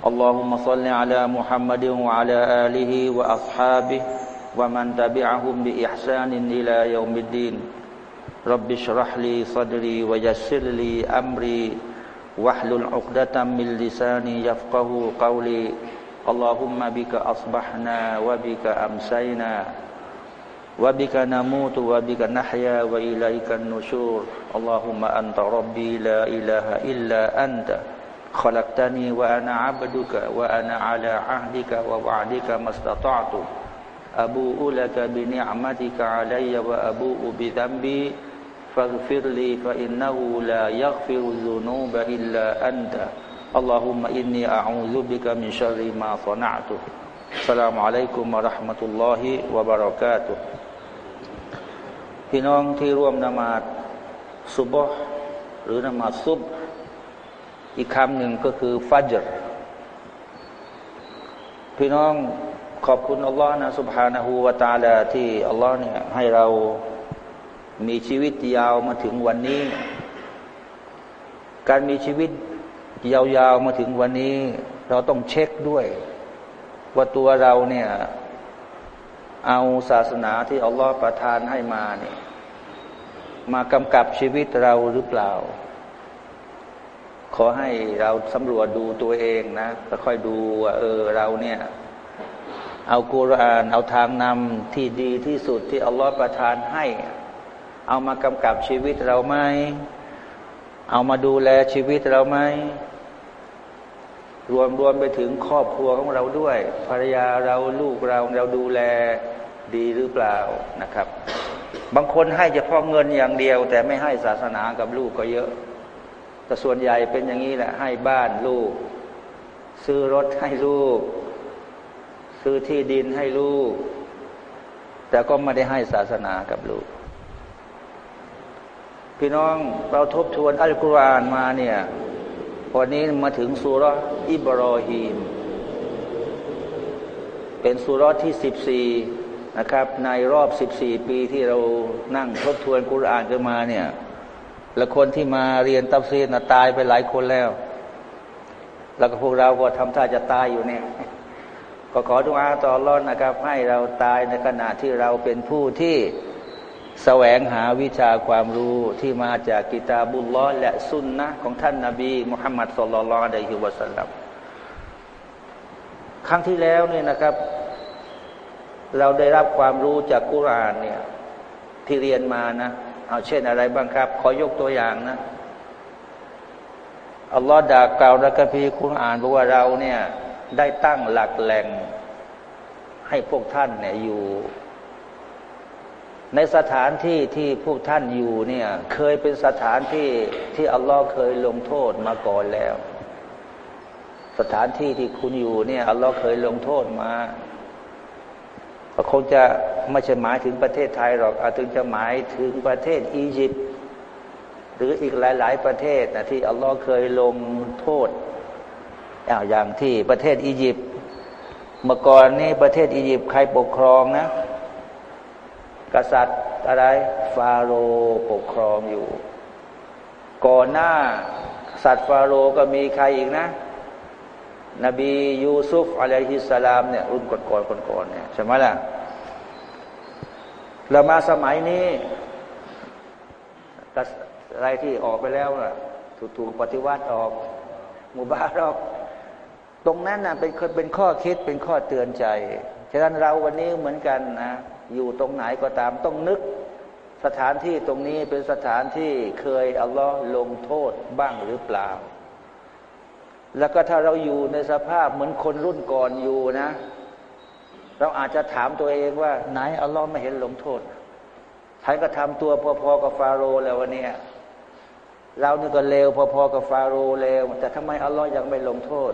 اللهم صل على محمد وعلى آله وأصحابه ومن تبعهم بإحسان إلى يوم الدين. رب اشرح لي صدري ويسر لي أمري. واحلل عقدة من لساني يفقه قولي. اللهم بك أصبحنا وبك أمسينا. وبك نموت وبك نحيا وإليك النشور. اللهم أنت ربي لا إله إلا أنت. خلقتني وأنا عبدك وأنا على عهدك ووعدك ما استطعت أبوء لك بنعمتك علي وأبوء بذنبي فاغفر لي فإنه لا يغفر الذنوب إلا أنت اللهم إني أعوذ بك من شر ما صنعت السلام عليكم ورحمة الله وبركاته พี่น้องที่ร่วมนมาดซุบฮ์หรือนมาดซุบ อีกคำหนึ่งก็คือฟัจรพี่น้องขอบคุณอัลลอฮ์นะสุบฮานาหูวาตาลาที่อัลลอฮ์เนี่ยให้เรามีชีวิตยาวมาถึงวันนี้ การมีชีวิตยาวๆมาถึงวันนี้ เราต้องเช็คด้วย ว่าตัวเราเนี่ยเอาศาสนาที่อัลลอฮ์ประทานให้มาเนี่ยมากำกับชีวิตเราหรือเปล่า ขอให้เราสำรวจดูตัวเองนะแล้วค่อยดูว่าเออเราเนี่ย เอากุราน เอาทางนำที่ดีที่สุดที่อัลลอฮฺประทานให้ เอามากำกับชีวิตเราไหมเอามาดูแลชีวิตเราไหมรวมรวมไปถึงครอบครัวของเราด้วย ภรรยาเราลูกเราเราดูแลดีหรือเปล่านะครับ บางคนให้เฉพาะเงินอย่างเดียว แต่ไม่ให้ศาสนากับลูกก็เยอะ แต่ส่วนใหญ่เป็นอย่างนี้แหละให้บ้านลูก ซื้อรถให้ลูก ซื้อที่ดินให้ลูก แต่ก็ไม่ได้ให้ศาสนากับลูก พี่น้องเราทบทวนอัลกุรอานมาเนี่ยวันนี้มาถึงสุรอิบรอฮีม เป็นสุรที่สิบสี่นะครับ ในรอบสิบสี่ปีที่เรานั่งทบทวนกุรอานกันมาเนี่ย แล้วคนที่มาเรียนตับซีนตายไปหลายคนแล้ว แล้วก็พวกเราก็ทำท่าจะตายอยู่เนี่ย ก็ขอทุกอาต่อรอดนะครับ ให้เราตายในขณะที่เราเป็นผู้ที่แสวงหาวิชาความรู้ที่มาจากกิตาบุลลอและสุนนะของท่านนาบีมุฮัมมัดสุลลัลอะลัยฮิวะสัลลัมครั้งที่แล้วเนี่ยนะครับ เราได้รับความรู้จากกุรานเนี่ยที่เรียนมานะ เอาเช่นอะไรบ้างครับ ขอยกตัวอย่างนะอัลลอฮ์ด่ากล่าวในกัมภีร์คุณอ่านบอกว่าเราเนี่ย ได้ตั้งหลักแหล่ง ให้พวกท่านเนี่ยอยู่ ในสถานที่ที่พวกท่านอยู่เนี่ย เคยเป็นสถานที่ที่อัลลอฮ์เคยลงโทษมาก่อนแล้ว สถานที่ที่คุณอยู่เนี่ยอัลลอฮ์เคยลงโทษมา คงจะไม่ใช่หมายถึงประเทศไทยหรอกอาจจะหมายถึงประเทศอียิปต์หรืออีกหลาย ๆ ประเทศนะที่อัลลอฮ์เคยลงโทษอย่างที่ประเทศอียิปต์เมื่อก่อนนี่ประเทศอียิปต์ใครปกครองนะ กษัตริย์อะไร ฟาโรห์ปกครองอยู่ ก่อนหน้าสัตว์ฟาโรห์ก็มีใครอีกนะ นบียูซุฟอะลัยฮิสสลามเนี่ยรุ่นก่อนๆก่อนๆเนี่ยใช่ไหมล่ะเรามาสมัยนี้อะไรที่ออกไปแล้วน่ะถูกถูกปฏิวัติออกมุบารอก ตรงนั้นน่ะเป็นเป็นข้อคิดเป็นข้อเตือนใจฉะนั้นเราวันนี้เหมือนกันนะอยู่ตรงไหนก็ตามต้องนึกสถานที่ตรงนี้เป็นสถานที่เคยอัลลอฮ์ลงโทษบ้างหรือเปล่า แล้วก็ถ้าเราอยู่ในสภาพเหมือนคนรุ่นก่อนอยู่นะ เราอาจจะถามตัวเองว่า ไหนอัลลอฮ์ไม่เห็นลงโทษฉันก็ทำตัวพอๆกับฟาโรห์แล้ววันนี้เรานี่ก็เลวพอๆกับฟาโรห์เลวแต่ทำไมอัลลอฮ์ยังไม่ลงโทษ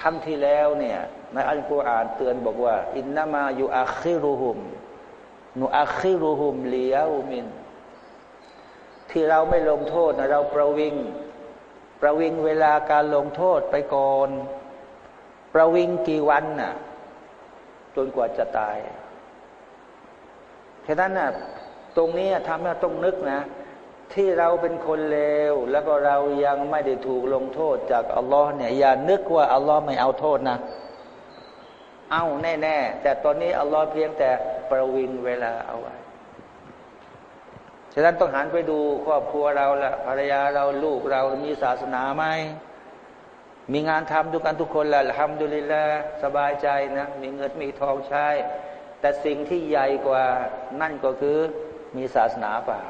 ครั้งที่แล้วเนี่ยในอัลกุรอานเตือนบอกว่า อินนามาอยู่อาคิรุหุมนูอาคิรุหุมเลียวมิน ที่เราไม่ลงโทษนะเราประวิง ประวิงเวลาการลงโทษไปก่อน ประวิงกี่วันน่ะ จนกว่าจะตายฉะนั้นน่ะ ตรงนี้ทำให้ต้องนึกนะ ที่เราเป็นคนเลว แล้วก็เรายังไม่ได้ถูกลงโทษจากอัลลอฮ์เนี่ย อย่านึกว่าอัลลอฮ์ไม่เอาโทษนะ เอาแน่ ๆ แต่ตอนนี้อัลลอฮ์เพียงแต่ประวิงเวลาเอาไว้ ฉะนั้นต้องหันไปดูครอบครัวเราละภรรยาเราลูกเรามีศาสนาไหมมีงานทำทุกกันทุกคนละทำดุลิละสบายใจนะมีเงินมีทองใช้แต่สิ่งที่ใหญ่กว่านั่นก็คือมีศาสนาเปล่า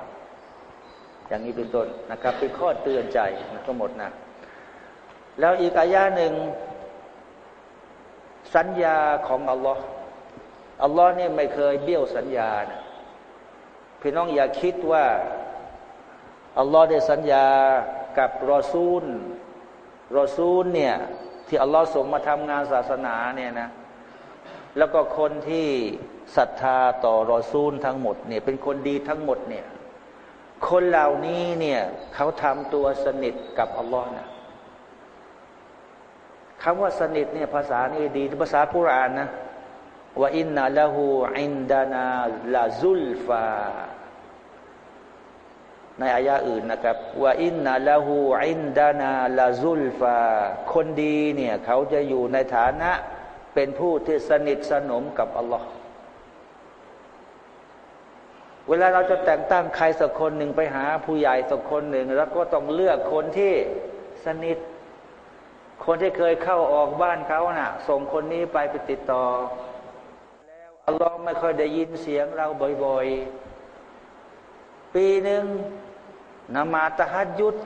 อย่างนี้เป็นต้นนะครับเป็นข้อเตือนใจทั้งหมดนะแล้วอีกอายาหนึ่งสัญญาของอัลลอฮ์อัลลอฮ์นี่ไม่เคยเบี้ยวสัญญานะ พี่น้องอย่าคิดว่าอัลลอฮ์ได้สัญญากับรอซูล รอซูลเนี่ยที่อัลลอฮ์ส่งมาทำงานศาสนาเนี่ยนะ แล้วก็คนที่ศรัทธาต่อรอซูลทั้งหมดเนี่ยเป็นคนดีทั้งหมดเนี่ยคนเหล่านี้เนี่ยเขาทำตัวสนิทกับอัลลอฮ์นะคำว่าสนิทเนี่ยภาษานี่ดีภาษากุรานนะว่าอินนาละหูอินดานาลาซุลฟา ในอายะอื่นนะครับว่าอินนาละหูอินดานาลาซุลฟา คนดีเนี่ยเขาจะอยู่ในฐานะเป็นผู้ที่สนิทสนมกับอัลลอฮ์เวลาเราจะแต่งตั้งใครสักคนหนึ่งไปหาผู้ใหญ่สักคนหนึ่ง แล้วก็ต้องเลือกคนที่สนิท คนที่เคยเข้าออกบ้านเขานะ่ะ ส่งคนนี้ไปไปติดต่อ แล้วอัลลอฮ์ไม่ค่อยได้ยินเสียงเราบ่อย ๆ ปีหนึ่ง นมาตะฮัดยุด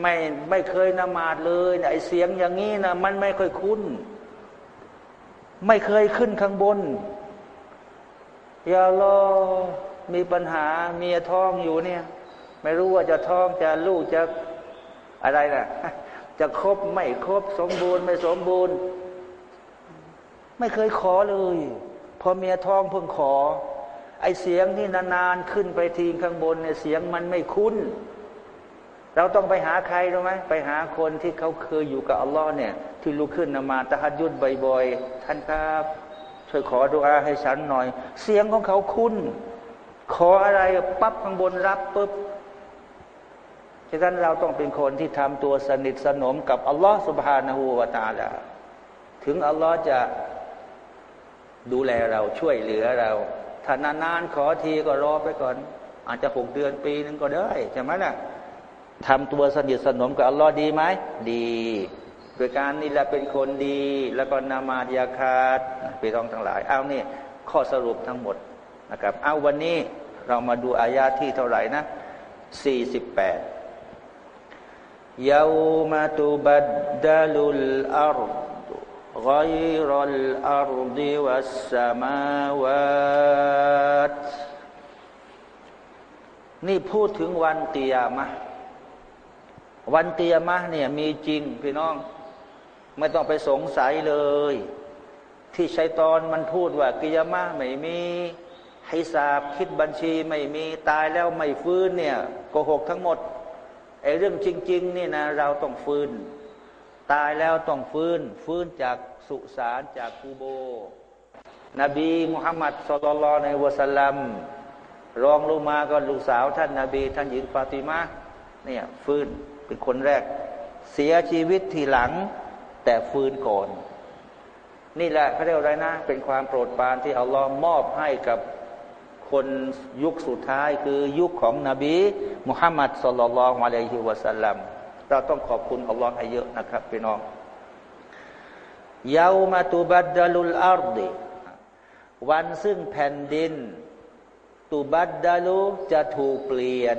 ไม่ไม่เคยนมาดเลยไอเสียงอย่างนี้นะมันไม่ค่อยคุ้น ไม่เคยขึ้นข้างบนยาลอมีปัญหาเมียท้องอยู่เนี่ย ไม่รู้ว่าจะท้องจะลูกจะอะไรนะจะครบไม่ครบสมบูรณ์ไม่สมบูรณ์ ไม่เคยขอเลย พอเมียท้องเพิ่งขอ ไอเสียงนี่นานๆขึ้นไปทีข้างบนเนี่ยเสียงมันไม่คุ้น เราต้องไปหาใครรู้ไหมไปหาคนที่เขาเคยอยู่กับอัลลอฮ์เนี่ย ที่ลุกขึ้นนมาตะฮัดยุดบ่อยๆท่านครับช่วยขอดุอาให้ฉันหน่อย เสียงของเขาคุ้น ขออะไรปั๊บข้างบนรับปุ๊บฉะนั้นเราต้องเป็นคนที่ทำตัวสนิทสนมกับอัลลอฮ์สุบฮานาหูวาตาลาถึงอัลลอฮ์จะดูแลเราช่วยเหลือเรา ถ้านานๆขอทีก็รอไปก่อน อาจจะหกเดือนปีนึงก็ได้ใช่ไหมนะ่ะทำตัวสนิทสนมกับอัลลอฮ์ดีไหมดีโดยการนี่แหละเป็นคนดี แล้วก็นามาดยาคาดไปรองทั้งหลาย เอาเนี่ยข้อสรุปทั้งหมดนะครับ เอาวันนี้เรามาดูอายาที่เท่าไหร่นะสี่สิบแปดยาวมาตุบัดดาลุลอาร์ غير الأرض والسماوات นี่พูดถึงวันเตียมะวันเตียมะเนี่ยมีจริงพี่น้อง ไม่ต้องไปสงสัยเลย ที่ชัยตอนมันพูดว่ากิยามะไม่มีให้สาบคิดบัญชีไม่มีตายแล้วไม่ฟื้นเนี่ยโกหกทั้งหมดไอ้เรื่องจริงๆนี่นะเราต้องฟื้น ตายแล้วต้องฟื้น ฟื้นจากสุสานจากกูโบ นบีมุฮัมมัดสุลลัลในวะสัลลัมรองลงมาก็ลูกสาวท่านนาบี ท่านหญิงฟาติมาเนี่ยฟื้นเป็นคนแรก เสียชีวิตทีหลัง แต่ฟื้นก่อน นี่แหละเขาเรียกอะไรนะ เป็นความโปรดปรานที่อัลลอฮ์มอบให้กับคนยุคสุดท้ายคือยุคของนบีมุฮัมมัดصلى الله عليه وسلم เราต้องขอบคุณอัลลอฮ์ให้เยอะนะครับพี่น้องيوم تبدل الأرض วันซึ่งแผ่นดิน تبدل จะถูกเปลี่ยน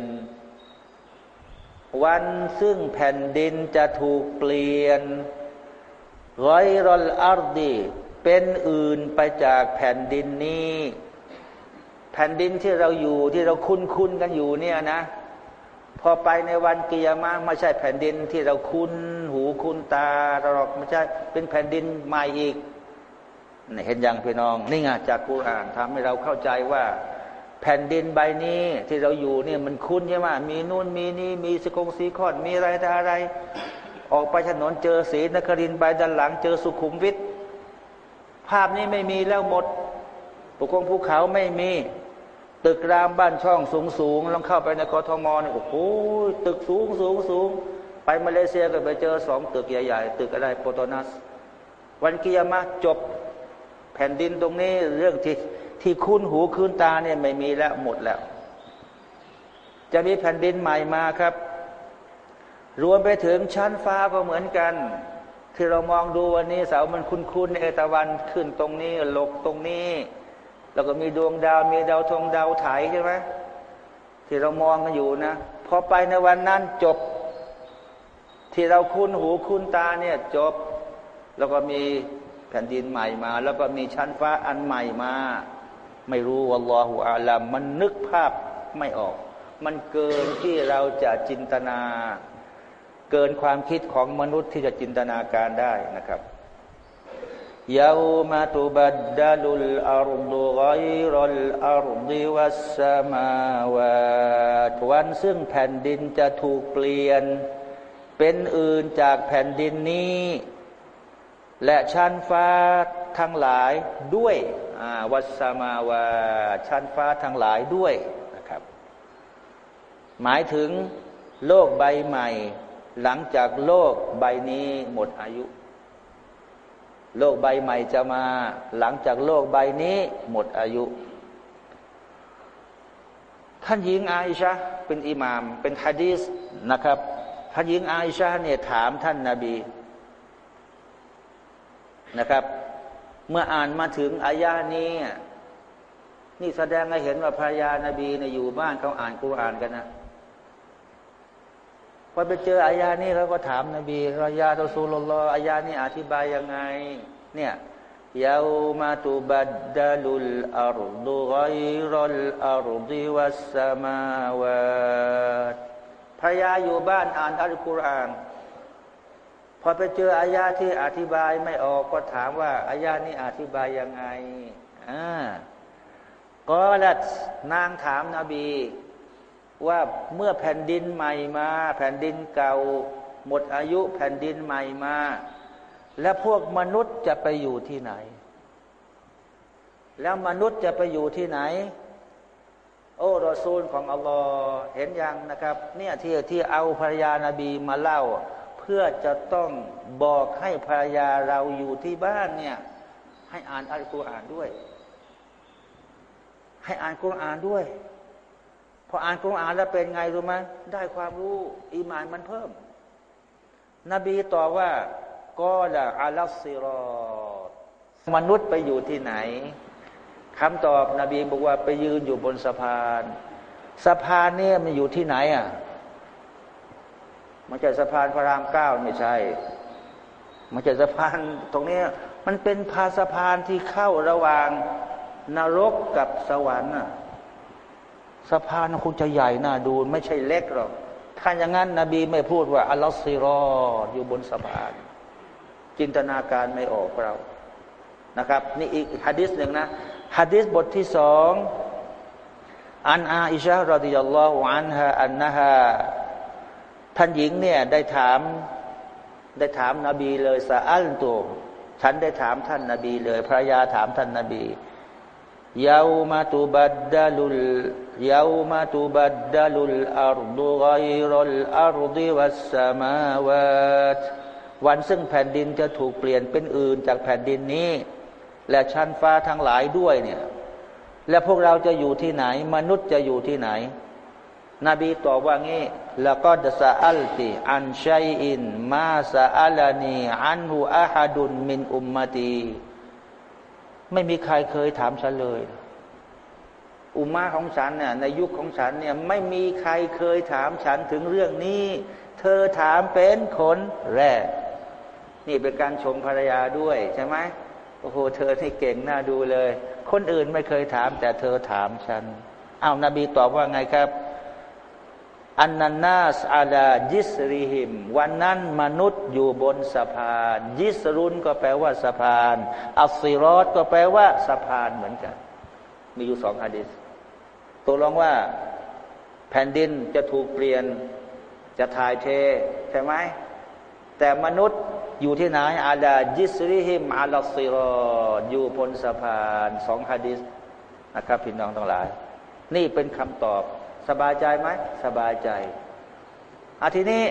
วันซึ่งแผ่นดินจะถูกเปลี่ยนغير الأرضเป็นอื่นไปจากแผ่นดินนี้ แผ่นดินที่เราอยู่ที่เราคุ้นคุ้นกันอยู่เนี่ยนะ พอไปในวันกิยามะไม่ใช่แผ่นดินที่เราคุ้นหูคุ้นตาหรอกไม่ใช่เป็นแผ่นดินใหม่อีกเห็นยังพี่น้อง นี่ไงจากกุรอานทำให้เราเข้าใจว่า แผ่นดินใบนี้ที่เราอยู่เนี่ยมันคุ้นใช่ไหมมีนู่นมีนี่มีสกงสีขอดมีอะไรแต่อะไร ออกไปถนนเจอสีนครินใบด้านหลัง เจอสุขุมวิทภาพนี้ไม่มีแล้วหมดปุกงภูเขาไม่มี ตึกรามบ้านช่องสูงสูงลองเข้าไปในกรทมเนี่ยโอ้โหตึกสูงสูงสูงไปมาเลเซียก็ไปเจอสองตึกใหญ่ๆ ตึกอะไรโปโตนัส วันกิยามะจบแผ่นดินตรงนี้เรื่องที่ที่คุ้นหูคุ้นตาเนี่ยไม่มีแล้วหมดแล้ว จะมีแผ่นดินใหม่มาครับ รวมไปถึงชั้นฟ้าก็เหมือนกัน ที่เรามองดูวันนี้เสามันคุ้นๆในเอตะวันขึ้นตรงนี้หลกตรงนี้ แล้วก็มีดวงดาว มีดาวทงดาวไถใช่ไหมที่เรามองกันอยู่นะพอไปในวันนั้นจบ ที่เราคุ้นหูคุ้นตาเนี่ยจบ แล้วก็มีแผ่นดินใหม่มา แล้วก็มีชั้นฟ้าอันใหม่มา ไม่รู้วัลลอฮฺอาลัมมันนึกภาพไม่ออก มันเกินที่เราจะจินตนา เกินความคิดของมนุษย์ที่จะจินตนาการได้นะครับ ยาวมาตุบัดดาลุลอารุดุไกรัลอารุดิวัสมาวาทวันซึ่งแผ่นดินจะถูกเปลี่ยน เป็นอื่นจากแผ่นดินนี้ และชั้นฟ้าทั้งหลายด้วยวัสมาวาชั้นฟ้าทั้งหลายด้วยนะครับ หมายถึงโลกใบใหม่ หลังจากโลกใบนี้หมดอายุ โลกใบใหม่จะมา หลังจากโลกใบนี้ หมดอายุ ท่านหญิงอาอิชาเป็นอิหมาม เป็นฮะดีสนะครับท่านหญิงอาอิชาเนี่ยถามท่านนาบีนะครับ เมื่ออ่านมาถึงอายานี้นี่แสดงให้เห็นว่าภรรยานาบีเนี่ยอยู่บ้านเขาอ่านกุรอานกันนะ พอไปเจออายานี้เขาก็ถามนบีรายาตสูลลออายานี้อธิบายยังไง เนี่ยยาวมาตุบัดดาลุลอารุดุไกรัลอารุดิวัสสมาวาตภรรยาอยู่บ้านอ่านอัลกุรอานพอไปเจออายาที่อธิบายไม่ออกก็ถามว่าอายานี้อธิบายยังไงอ่าก็ละนางถามนาบี ว่าเมื่อแผ่นดินใหม่มา แผ่นดินเก่า หมดอายุแผ่นดินใหม่มา และพวกมนุษย์จะไปอยู่ที่ไหน แล้วมนุษย์จะไปอยู่ที่ไหน โอ้รอซูลของอัลลอฮ์เห็นยังนะครับ เนี่ยที่ที่เอาภรรยานาบีมาเล่า เพื่อจะต้องบอกให้ภรรยาเราอยู่ที่บ้านเนี่ยให้อ่านอัลกุรอานด้วย ให้อ่านกุรอานด้วย พออ่านกุรอานแล้วเป็นไงรู้ไหมได้ความรู้อีมานมันเพิ่ม นบีตอบว่าก็ละอัลซิรอมนุษย์ไปอยู่ที่ไหนคำตอบนบีบอกว่าไปยืนอยู่บนสะพาน สะพานเนี่ยมันอยู่ที่ไหนอะมันจะสะพานพระรามเก้าไม่ใช่ มันจะสะพานตรงนี้มันเป็นพาสะพานที่เข้าระหว่างนรกกับสวรรค์อะ สะพานคงจะใหญ่น่าดูไม่ใช่เล็กหรอกถ้าอย่างนั้นนบีไม่พูดว่าอัลลอฮฺซิรออยู่บนสะพาน จินตนาการไม่ออกเรานะครับ นี่อีกฮะดิษหนึ่งนะฮะดิษบทที่สองอันอาอิชารดิยัลลอฮุอันฮะอันนะฮะท่านหญิงเนี่ยได้ถามได้ถามนาบีเลยสะอัลตัวฉันได้ถามท่านนาบีเลยภรรยาถามท่านนาบี ยาวมาตุบัดดลุลยาวมาตุบัดดลุลอารดุไกรลอารดิวัสสมาวาตวันซึ่งแผ่นดินจะถูกเปลี่ยนเป็นอื่นจากแผ่นดินนี้ และชั้นฟ้าทั้งหลายด้วยเนี่ยและพวกเราจะอยู่ที่ไหน มนุษย์จะอยู่ที่ไหน นบีตอบว่างี้แล้วก็ดสะอัลติอันชัยอิน มาสะอัลานีอันหูอาฮัดุนมินอุมมตี ไม่มีใครเคยถามฉันเลย อุมาของฉันเนี่ยในยุคของฉันเนี่ยไม่มีใครเคยถามฉันถึงเรื่องนี้ เธอถามเป็นคนแรก นี่เป็นการชมภรรยาด้วยใช่ไหมโอ้โหเธอที่เก่งน่าดูเลย คนอื่นไม่เคยถาม แต่เธอถามฉันอ้าวนาบีตอบว่าไงครับ อันนันนาสอาลายิสริหิม วันนั้นมนุษย์อยู่บนสะพาน ยิสรุนก็แปลว่าสะพาน อัสซิรอตก็แปลว่าสะพานเหมือนกัน มีอยู่สองฮะดิษตัวรองว่า แผ่นดินจะถูกเปลี่ยน จะถ่ายเท ใช่ไหม แต่มนุษย์อยู่ที่ไหนอาลายิสริหิมอาลซิรออยู่บนสะพานสองฮะดิษนะครับพี่น้องทั้งหลาย นี่เป็นคำตอบ สบายใจไหมสบายใจอาทีนี้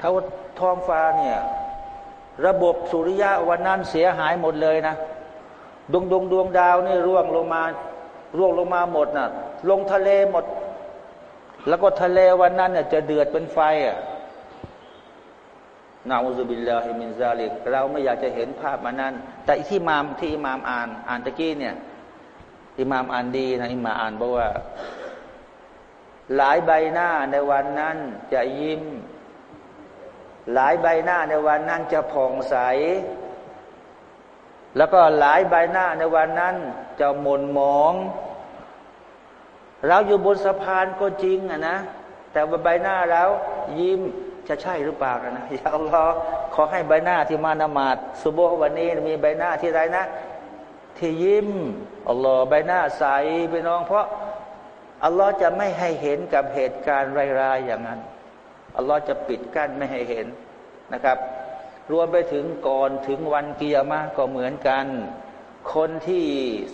ท้าท้องฟ้าเนี่ย ระบบสุริยะวันนั้นเสียหายหมดเลยนะ ดวงดวงดวงดาวนี่ร่วงลงมาร่วงลงมาหมดนะ่ะ ลงทะเลหมด แล้วก็ทะเลวันนั้นเนี่ยจะเดือดเป็นไฟอะ نعوذ بالله من ذلك เราไม่อยากจะเห็นภาพวันนั้น แต่ที่มามที่อิมามอ่าน อ่านตะกี้เนี่ย อิมามอ่านดีนะอิมามอ่านบอกว่า หลายใบหน้าในวันนั้นจะยิ้ม หลายใบหน้าในวันนั้นจะผ่องใส แล้วก็หลายใบหน้าในวันนั้น จะหม่นหมอง เราอยู่บนสะพานก็จริงอะนะแต่ว่าใบหน้าเรายิ้มจะใช่หรือเปล่านะอย่าอัลลอฮ์ขอให้ใบหน้าที่มานมาดสุโบวันนี้มีใบหน้าที่ไรนะ ที่ยิ้มอัลลอฮ์ใบหน้าใสไปน้อง เพราะอัลลอฮ์จะไม่ให้เห็นกับเหตุการณ์ร้ายๆอย่างนั้นอัลลอฮ์จะปิดกั้นไม่ให้เห็นนะครับ รวมไปถึงก่อนถึงวันเกียร์มาก็เหมือนกัน คนที่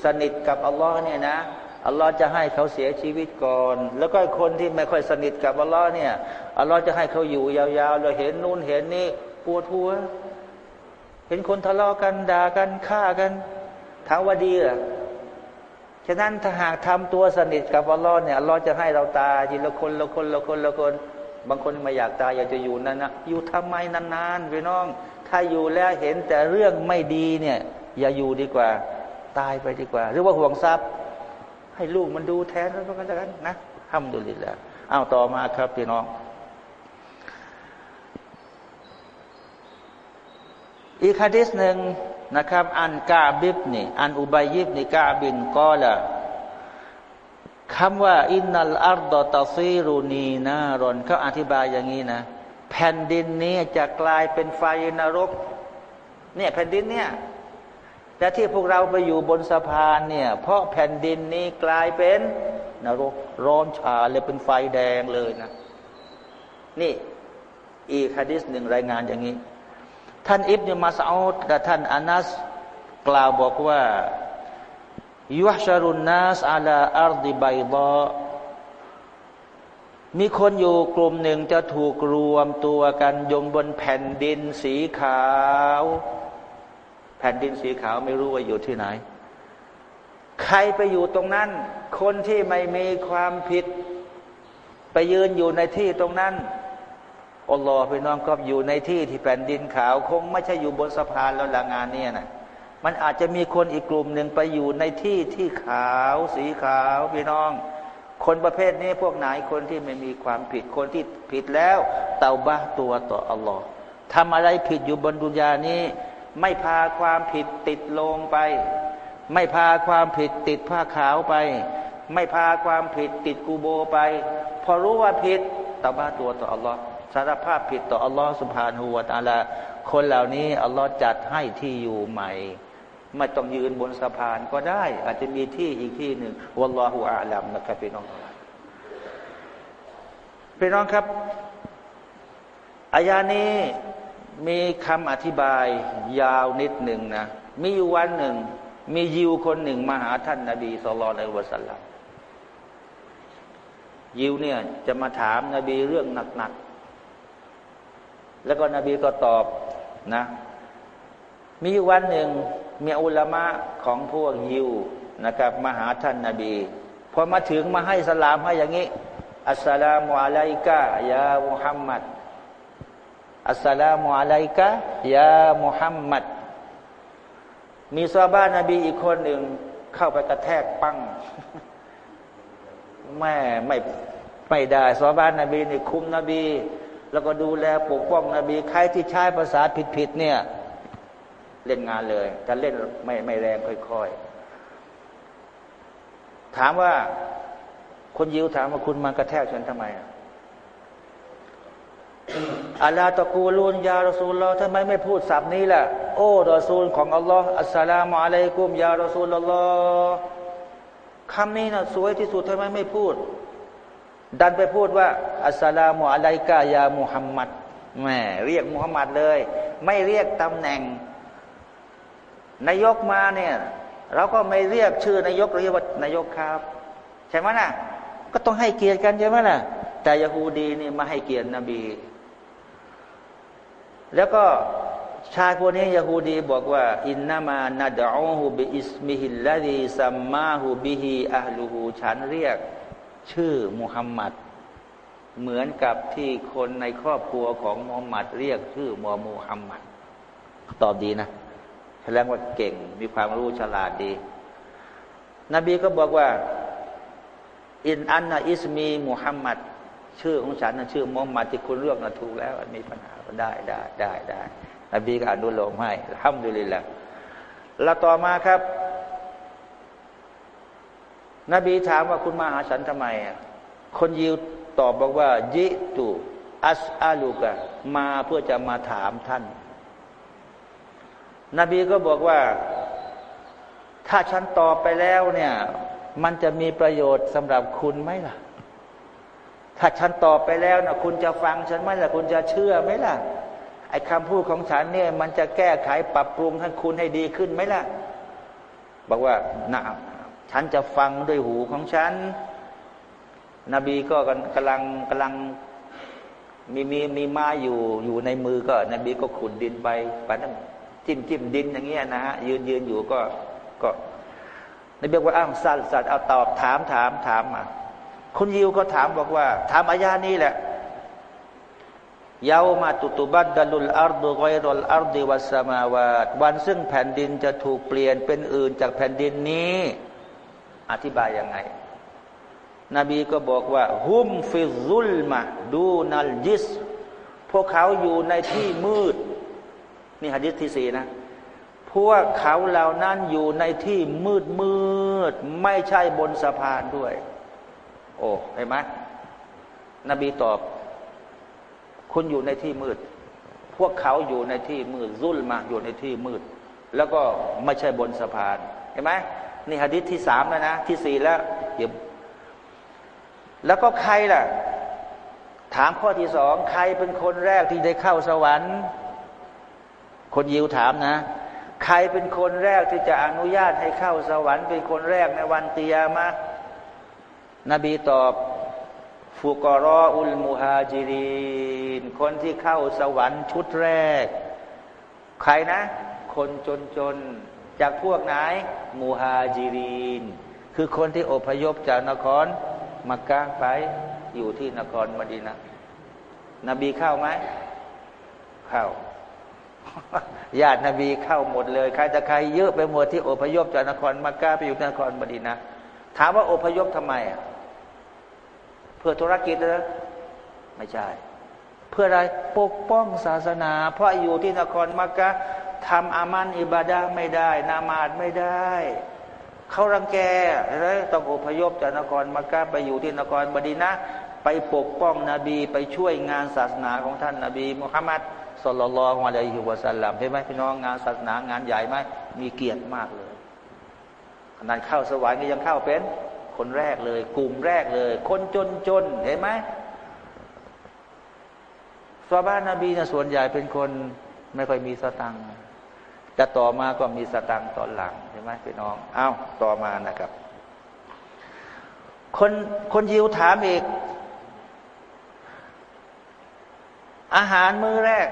สนิทกับอัลลอฮ์เนี่ยนะอัลลอฮ์จะให้เขาเสียชีวิตก่อน แล้วก็คนที่ไม่ค่อยสนิทกับอัลลอฮ์เนี่ยอัลลอฮ์จะให้เขาอยู่ยาวๆเราเห็นนู่นเห็นนี่ปวดหัว เห็นคนทะเลาะกันด่ากันฆ่ากัน ถามว่าดีเหรอฉะนั้นถ้าหากทำตัวสนิทกับอัลลอฮ์เนี่ยอัลลอฮ์จะให้เราตายทีละคนละคนละคนละคน บางคนไม่อยากตายอยากจะอยู่นั่นนะอยู่ทำไมนานๆพี่น้อง ถ้าอยู่แล้วเห็นแต่เรื่องไม่ดีเนี่ย อย่าอยู่ดีกว่า ตายไปดีกว่า หรือว่าห่วงทรัพย์ ให้ลูกมันดูแทนแล้วกันแล้วกันนะห้ามดุลิละเอาต่อมาครับพี่น้อง อีกฮะดิษหนึ่ง นะครับ อันกาบิบนี่อันอุบายิบนี่กาบินกอละคำว่าอินนัลอัลดอตซีรูนีนารอนเขาอธิบายอย่างนี้นะ แผ่นดินนี้จะกลายเป็นไฟนรก เนี่ยแผ่นดินเนี่ยแต่ที่พวกเราไปอยู่บนสะพานเนี่ย เพราะแผ่นดินนี้กลายเป็นนรกร้อนชาเลยเป็นไฟแดงเลยนะ นี่อีกฮะดิษหนึ่งรายงานอย่างนี้ ท่านอิบนมาสอุดกับท่านอานัสกล่าวบอกว่ายุชารุนนัสอาลาอัลดิบัยบอมีคนอยู่กลุ่มหนึ่งจะถูกรวมตัวกันยงบนแผ่นดินสีขาว แผ่นดินสีขาวไม่รู้ว่าอยู่ที่ไหน ใครไปอยู่ตรงนั้น คนที่ไม่มีความผิด ไปยืนอยู่ในที่ตรงนั้น อัลลอฮ์พี่น้องก็อยู่ในที่ที่แผ่นดินขาว คงไม่ใช่อยู่บนสะพานแล้วละงานเนี่ยนะมันอาจจะมีคนอีกกลุ่มหนึ่งไปอยู่ในที่ที่ขาวสีขาวพี่น้อง คนประเภทนี้พวกไหนคนที่ไม่มีความผิดคนที่ผิดแล้ว เตาบ้าตัวต่ออัลลอฮ์ทำอะไรผิดอยู่บนดุนยานี้ ไม่พาความผิดติดลงไป ไม่พาความผิดติดผ้าขาวไป ไม่พาความผิดติดกูโบไป พอรู้ว่าผิดเตาบ้าตัวต่ออัลลอฮ์ สารภาพผิดต่ออัลลอฮ์สุภาณหัวตาลา คนเหล่านี้อัลลอฮ์จัดให้ที่อยู่ใหม่ ไม่ต้องยืนบนสะพานก็ได้ อาจจะมีที่อีกที่หนึ่งวัลลอฮุอาลัมนะครับพี่น้องพี่น้องครับอายานี้มีคำอธิบายยาวนิดหนึ่งนะ มีอยู่วันหนึ่ง มียิวคนหนึ่งมาหาท่านนาบีสุลต่านในวสัลลัมยิวเนี่ยจะมาถามนาบีเรื่องหนัก แล้วก็นบีก็ตอบนะ มีวันหนึ่งมีอุลามะของพวกยิวนะครับมาหาท่านนาบีพอมาถึงมาให้สลามให้อย่างนี้อัสสลามุอะลัยกะยามุฮัมมัดอัสสลามุอะลัยกะยามุฮัมมัดมีซาบ้านนบีอีกคนหนึ่งเข้าไปกระแทกปังแม่ไม่ไม่ได้ซาบ้านนบีนี่คุมนบี แล้วก็ดูแลปกป้องนบีใครที่ใช้ภาษาผิดๆเนี่ยเล่นงานเลยจะเล่นไม่ไม่แรงค่อยๆ ถามว่าคนยิวถามว่าคุณมากระแทกฉันทำไมอัลลอฮฺตะกูลูนยารอซูลลอทำไมไม่พูดสับนี้ล่ะ โอ้รอซูลของอัลลอฮฺอัสสลามุอะลัยกุมยารอซูลลอคำนี้นะสวยที่สุดทำไมไม่พูด ดันไปพูดว่า อัสลามุอะลัยกายามุฮัมมัดแหมเรียกมุฮัมมัดเลย ไม่เรียกตำแหน่ง นายกมาเนี่ยเราก็ไม่เรียกชื่อนายกเรียกว่านายกครับ ใช่ไหมนะ่ะ ก็ต้องให้เกียรติกันใช่ไหมล่ะ แต่ยะฮูดีนี่มาให้เกียรตินบี แล้วก็ชายคนนี้ยะฮูดีบอกว่า إنما ندعوه باسمه الذي سماه به أهله ฉันเรียก ชื่อมุฮัมมัดเหมือนกับที่คนในครอบครัวของมูฮัมหมัดเรียกชื่อมอมูฮัมหมัดตอบดีนะแสดงว่าเก่งมีความรู้ฉลาดดี นบีก็บอกว่า อินอันนะอิสมีมุฮัมมัดชื่อของฉันนะชื่อมูฮัมหมัดที่คุณเลือกนะถูกแล้วมีปัญหาได้ได้ได้ได้นบีก็อนุโลมให้ห้ามดูเลยละแล้วต่อมาครับ นบีถามว่าคุณมาหาฉันทำไมคนยิวตอบบอกว่า ยิตุอัสอาลูกะมาเพื่อจะมาถามท่าน นบีก็บอกว่า ถ้าฉันตอบไปแล้วเนี่ย มันจะมีประโยชน์สำหรับคุณไหมล่ะ ถ้าฉันตอบไปแล้วนะคุณจะฟังฉันไหมล่ะ คุณจะเชื่อไหมล่ะไอ้คำพูดของฉันเนี่ย มันจะแก้ไขปรับปรุงให้คุณให้ดีขึ้นไหมล่ะ บอกว่าหนะ ฉันจะฟังด้วยหูของฉัน นบีก็กำลังกำลังมีมีมีมาอยู่อยู่ในมือก็ นบีก็ขุดดินไปไปนั่นจิ้มจิ้มดินอย่างเงี้ยนะฮะยืนยืนอยู่ก็ก็นบีกว่าอ้าวสัตว์สัตว์เอาตอบถามถามถามมาคุณยิวก็ถามบอกว่า ถามอายานี้แหละيوم تبدل الأرض غير الأرض والسماوات วันซึ่งแผ่นดินจะถูกเปลี่ยนเป็นอื่นจากแผ่นดินนี้ อธิบายยังไง นบีก็บอกว่าฮุมฟิซุลมาดูนัลยิส พวกเขาอยู่ในที่มืด นี่ฮะดิษที่สี่นะ พวกเขาเหล่านั้นอยู่ในที่มืดมืด ไม่ใช่บนสะพานด้วย โอ้เห็นไหมนบีตอบ คุณอยู่ในที่มืด พวกเขาอยู่ในที่มืด ซุลมาอยู่ในที่มืด แล้วก็ไม่ใช่บนสะพานเห็นไหม นี่ฮะดิษที่สามแล้วนะ ที่สี่แล้วเดี๋ยวแล้วก็ใครล่ะ ถามข้อที่สองใครเป็นคนแรกที่ได้เข้าสวรรค์ คนยิวถามนะ ใครเป็นคนแรกที่จะอนุญาตให้เข้าสวรรค์ เป็นคนแรกในวันเตียมะนบีตอบฟุกรออุลมุฮาจิรินคนที่เข้าสวรรค์ชุดแรก ใครนะ คนจนจน จากพวกไหนมูฮาจิรินคือคนที่อพยพจากนครมักกะไปอยู่ที่นครมดีนะนบีเข้าไหมเข้าญาตินบีเข้าหมดเลยใครจะใครเยอะไปหมดที่อพยพจากนครมักกะไปอยู่นครมดีนะถามว่าอพยพทำไมอะเพื่อธุรกิจหรือไม่ใช่ เพื่ออะไรปกป้องศาสนา เพราะอยู่ที่นครมักกะ ทำอามันอิบาดาไม่ได้ นามาดไม่ได้เขารังแกแล้วต้องอพยพจากนครมักกะไปอยู่ที่นครบดีนะ ไปปกป้องนบีไปช่วยงานศาสนาของท่านนาบีมุฮัมมัดสุลลัลของอะลัยฮิวะสัลลัมเห็นไหมพี่น้องงานศาสนางานใหญ่ไหมมีเกียรติมากเลยขนาดเข้าสวรรค์ก็ยังเข้าเป็นคนแรกเลย กลุ่มแรกเลย คนจนจนเห็นไหมซาวบ้านนบีนะส่วนใหญ่เป็นคนไม่ค่อยมีสตังค์ แต่ต่อมาก็มีสตังตอนหลังใช่ไหมพี่น้อง เอา้าต่อมานะครับ คนคนยิวถามอีก อาหารมื้อแรก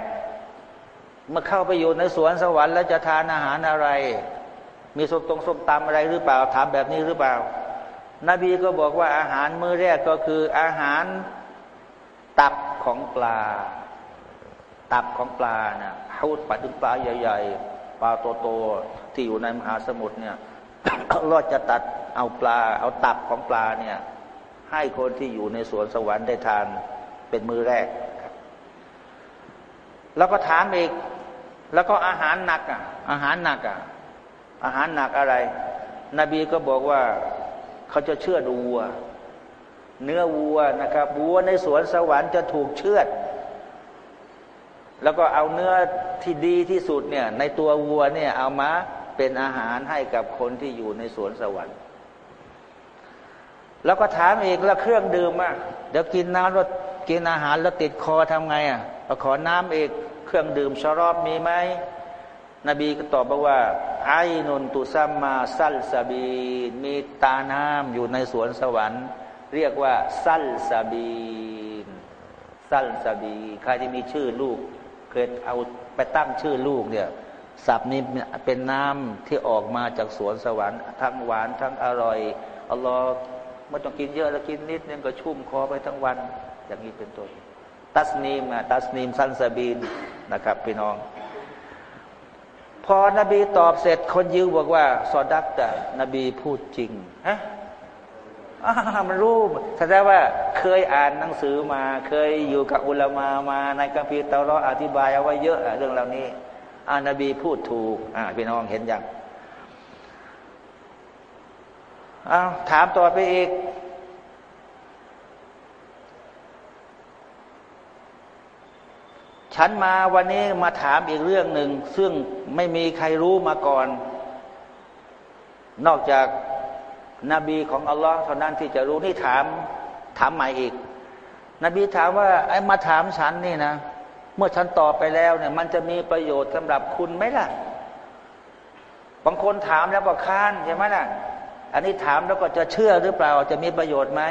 เมื่อเข้าไปอยู่ในสวนสวรรค์แล้วจะทานอาหารอะไร มีสมตรงสมตำอะไรหรือเปล่า ถามแบบนี้หรือเปล่า นบีก็บอกว่าอาหารมื้อแรกก็คืออาหารตับของปลา ตับของปลานะ่ะพูดปัดถึงปลาใหญ่ ปลาโตๆที่อยู่ในมหาสมุทรเนี่ยเราจะตัดเอาปลา เอาตับของปลาเนี่ย ให้คนที่อยู่ในสวนสวรรค์ได้ทานเป็นมือแรก แล้วก็ถามอีก แล้วก็อาหารหนักอะ อาหารหนักอะ อาหารหนักอะไร นบีก็บอกว่าเขาจะเชื่อดูวัว เนื้อวัวนะครับวัวในสวนสวรรค์จะถูกเชือด แล้วก็เอาเนื้อที่ดีที่สุดเนี่ย ในตัววัวเนี่ย เอามาเป็นอาหารให้กับคนที่อยู่ในสวนสวรรค์ แล้วก็ถามอีกแล้วเครื่องดื่มอะเดี๋ยวกินน้ำแล้วกินอาหารแล้วติดคอทำไงอะขอน้ำอีกเครื่องดื่ม شراب มีไหมนบีก็ตอบบอกว่า عينا تسمى سلسبيلا มีตาน้ำอยู่ในสวนสวรรค์ เรียกว่าسلسبيل سلسبيل ใครที่มีชื่อลูก เคยเอาไปตั้งชื่อลูกเนี่ยศัพท์นี้เป็นน้ำที่ออกมาจากสวนสวรรค์ทั้งหวานทั้งอร่อยอัลลอฮ์ไม่ต้องกินเยอะแล้วกินนิดนึงก็ชุ่มคอไปทั้งวัน อย่างนี้เป็นต้นตัสนีมตัสนีมซันซาบีนนะครับพี่น้อง พอนบีตอบเสร็จคนยิวบอกว่า ซอดักแต่นบีพูดจริงฮะ มันรู้แสดงว่าเคยอ่านหนังสือมา เคยอยู่กับอุลามามาในกัมพีเตารออธิบายเอาไว้เยอะเรื่องเหล่านี้ อานบีพูดถูกอ่าพี่น้องเห็นยังอ้าวถามต่อไปอีกฉันมาวันนี้มาถามอีกเรื่องหนึ่ง ซึ่งไม่มีใครรู้มาก่อน นอกจาก นบีของอัลลอฮ์เท่านั้นที่จะรู้นี่ถามถามใหม่อีก นบีถามว่าไอ้มาถามฉันนี่นะ เมื่อฉันตอบไปแล้วเนี่ย มันจะมีประโยชน์สำหรับคุณไหมล่ะ บางคนถามแล้วก็ค้านใช่ไหมล่ะ อันนี้ถามแล้วก็จะเชื่อหรือเปล่าจะมีประโยชน์ไหม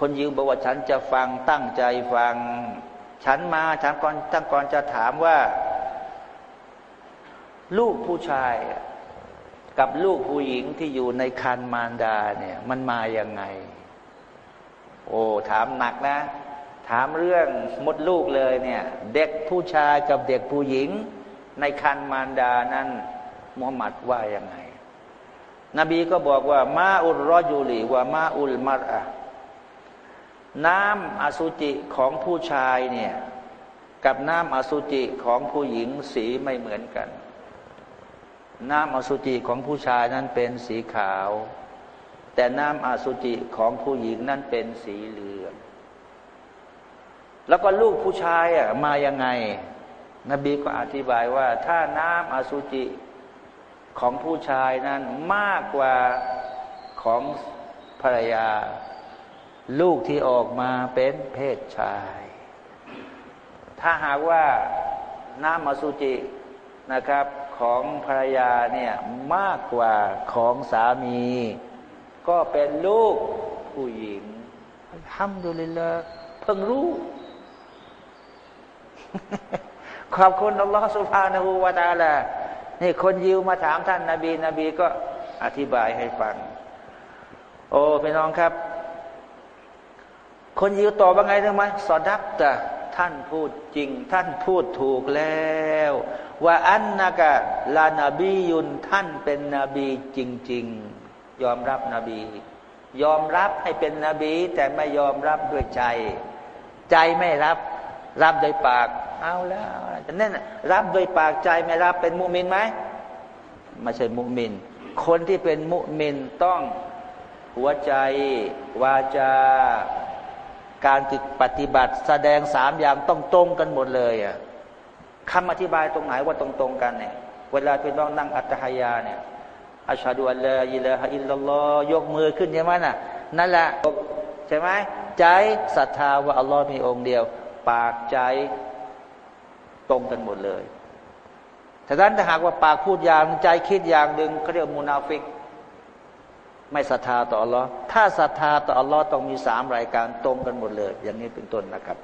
คนยิงบอกว่าฉันจะฟังตั้งใจฟัง ฉันมาฉันก่อนตั้งก่อนจะถามว่า ลูกผู้ชาย กับลูกผู้หญิงที่อยู่ในคันมารดาเนี่ยมันมาอย่างไง โอ้ถามหนักนะ ถามเรื่องมดลูกเลยเนี่ย เด็กผู้ชายกับเด็กผู้หญิง ในคันมารดานั้นมุฮัมมัดว่ายังไง นบีก็บอกว่า มาอุลรอยูลีว่ามาอุลมารอะน้ำอสุจิของผู้ชายเนี่ย กับน้ำอสุจิของผู้หญิงสีไม่เหมือนกัน น้ำอสุจิของผู้ชายนั้นเป็นสีขาว แต่น้ำอสุจิของผู้หญิงนั้นเป็นสีเหลือง แล้วก็ลูกผู้ชายอะมายังไง นบีก็อธิบายว่า ถ้าน้ำอสุจิของผู้ชายนั้นมากกว่าของภรรยา ลูกที่ออกมาเป็นเพศชาย ถ้าหากว่าน้ำมาสุจินะครับ ของภรรยาเนี่ยมากกว่าของสามี ก็เป็นลูกผู้หญิงทำดูเลยละเพิ่งรู้ขอบคุณอัลลอฮฺสุภาณหูวาตาละนี่คนยิวมาถามท่านนาบี นบีก็อธิบายให้ฟัง โอ้พี่น้องครับ คนยิวตอบว่าไงรู้ไหมสอดักตะท่านพูดจริง ท่านพูดถูกแล้ว ว่าอันนากะลานาบียุนท่านเป็นนบีจริง ๆ ยอมรับนบี ยอมรับให้เป็นนบี แต่ไม่ยอมรับด้วยใจ ใจไม่รับรับโดยปาก เอาแล้วจะนั่นรับโดยปากใจไม่รับเป็นมุมินไหมไม่ใช่มุมิน คนที่เป็นมุมินต้องหัวใจ วาจาการจิตปฏิบัติแสดงสามอย่างต้องตรงกันหมดเลยอะ คำอธิบายตรงไหนว่าตรงตรงกันเนี่ย เวลาพี่น้องนั่งอัตหายาเนี่ยอัชฮะดูอัลลอฮิลลาฮอิลลัลลอฮ์ยกมือขึ้นใช่ไหมน่ะนั่นแหละใช่ไหมใจศรัทธาว่าอัลลอฮ์มีองค์เดียว ปากใจตรงกันหมดเลยแต่นั้นถ้าหากว่าปากพูดอย่างใจคิดอย่างหนึ่งเขาเรียกมุนาฟิก ไม่ศรัทธาต่ออัลลอฮ์ถ้าศรัทธาต่ออัลลอฮ์ต้องมีสามรายการตรงกันหมดเลย อย่างนี้เป็นต้นนะครับ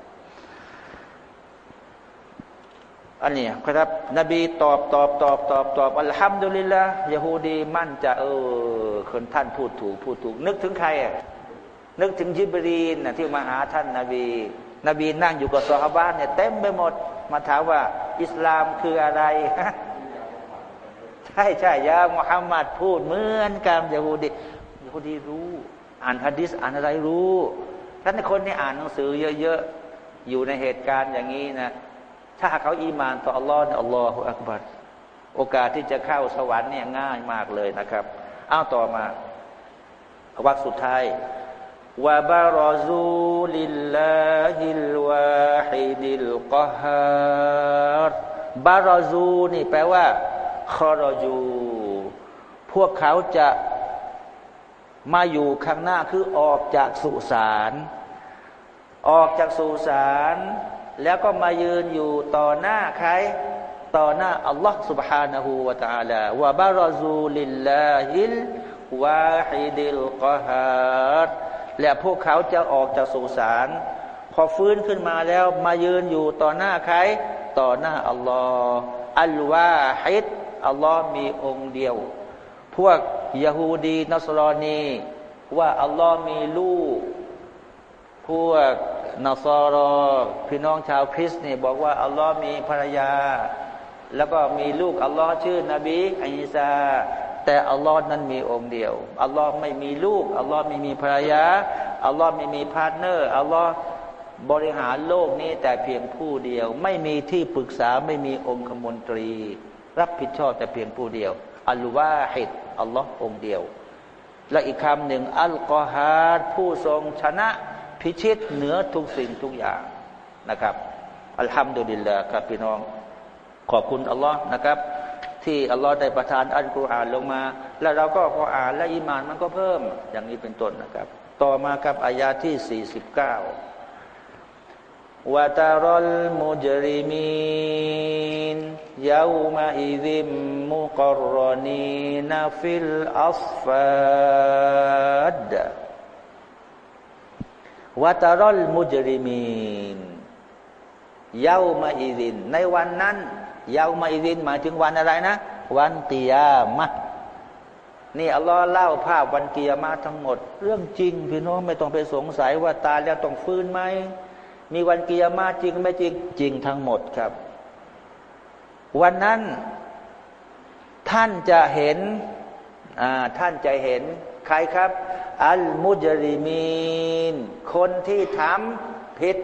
อันนี้ครับ นบีตอบตอบตอบตอบตอบอัลฮัมดุลิลละยะฮูดีมั่นจะเออคนท่านพูดถูกพูดถูก นึกถึงใครอะนึกถึงยิบรีนนะที่มาหาท่านนาบี นบีนั่งอยู่กับซอฮาบานเนี่ยเต็มไปหมด มาถามว่า อิสลามคืออะไรใช่ใช่ยามุฮัมมัดพูดเหมือนกันยาฮูดียาฮูดีรู้ อ่านฮะดิษอ่านอะไรรู้ท่านคนที่อ่านหนังสือเยอะๆ อยู่ในเหตุการณ์อย่างนี้นะ ถ้าเขาอีมานต่ออัลลอฮ์อัลลอฮฺอักบัรโอกาสที่จะเข้าสวรรค์เนี่ยง่ายมากเลยนะครับเอาต่อมาวักสุดท้ายวะบารซูลิลลาฮิลวาฮิดิลกฮารบารซูนี่แปลว่าคอรจูพวกเขาจะมาอยู่ข้างหน้าคือออกจากสุสาน ออกจากสุสาน แล้วก็มายืนอยู่ต่อหน้าใคร ต่อหน้าอัลลอฮ์ سبحانه และ تعالى ว่าบารซูลิลลาฮิลวาฮิดิลกฮาร์และพวกเขาจะออกจากสุสานพอฟื้นขึ้นมาแล้วมายืนอยู่ต่อหน้าใคร ต่อหน้าอัลลอฮ์อัลวาฮิดอัลลอฮ์มีองค์เดียว พวกยะฮูดีนัสรอนีว่าอัลลอฮ์มีลูก พวก นัสรอพี่น้องชาวคริสต์นี่บอกว่าอัลลอฮ์มีภรรยา แล้วก็มีลูกอัลลอฮ์ชื่อนบีอิสาแต่อัลลอฮ์นั้นมีองค์เดียวอัลลอฮ์ไม่มีลูกอัลลอฮ์ไม่มีภรรยาอัลลอฮ์ไม่มี partner อัลลอฮ์บริหารโลกนี้แต่เพียงผู้เดียว ไม่มีที่ปรึกษาไม่มีองค์ขมนตรี รับผิดชอบแต่เพียงผู้เดียว อัลวาฮิดอัลลอฮ์องเดียว และอีกคำหนึ่ง อัลกอฮาดผู้ทรงชนะ พิชิตเหนือทุกสิ่งทุกอย่างนะครับอัลฮัมดุลิลลาห์ครับพี่น้อง ขอบคุณอัลลอฮ์นะครับ ที่อัลลอฮ์ได้ประทานอัลกุรอานลงมา แล้วเราก็พออ่านและอิมานมันก็เพิ่มอย่างนี้เป็นต้นนะครับ ต่อมากับอายาที่ 49 وترى المجرمين يومئذ مقرنين في الأصفاد وترى المجرمين يومئذ ในวันนั้นยาวมาอิซินหมายถึงวันอะไรนะ วันกิยามะนี่อัลลอฮ์เล่าภาพวันกิยามะทั้งหมด เรื่องจริง พี่น้องไม่ต้องไปสงสัยว่าตายแล้วต้องฟื้นไหมมีวันเกิยามาจริงไม่จริงจริงทั้งหมดครับ วันนั้น ท่านจะเห็นท่านจะเห็น ใครครับ อัลมุจริมีน คนที่ทำผิด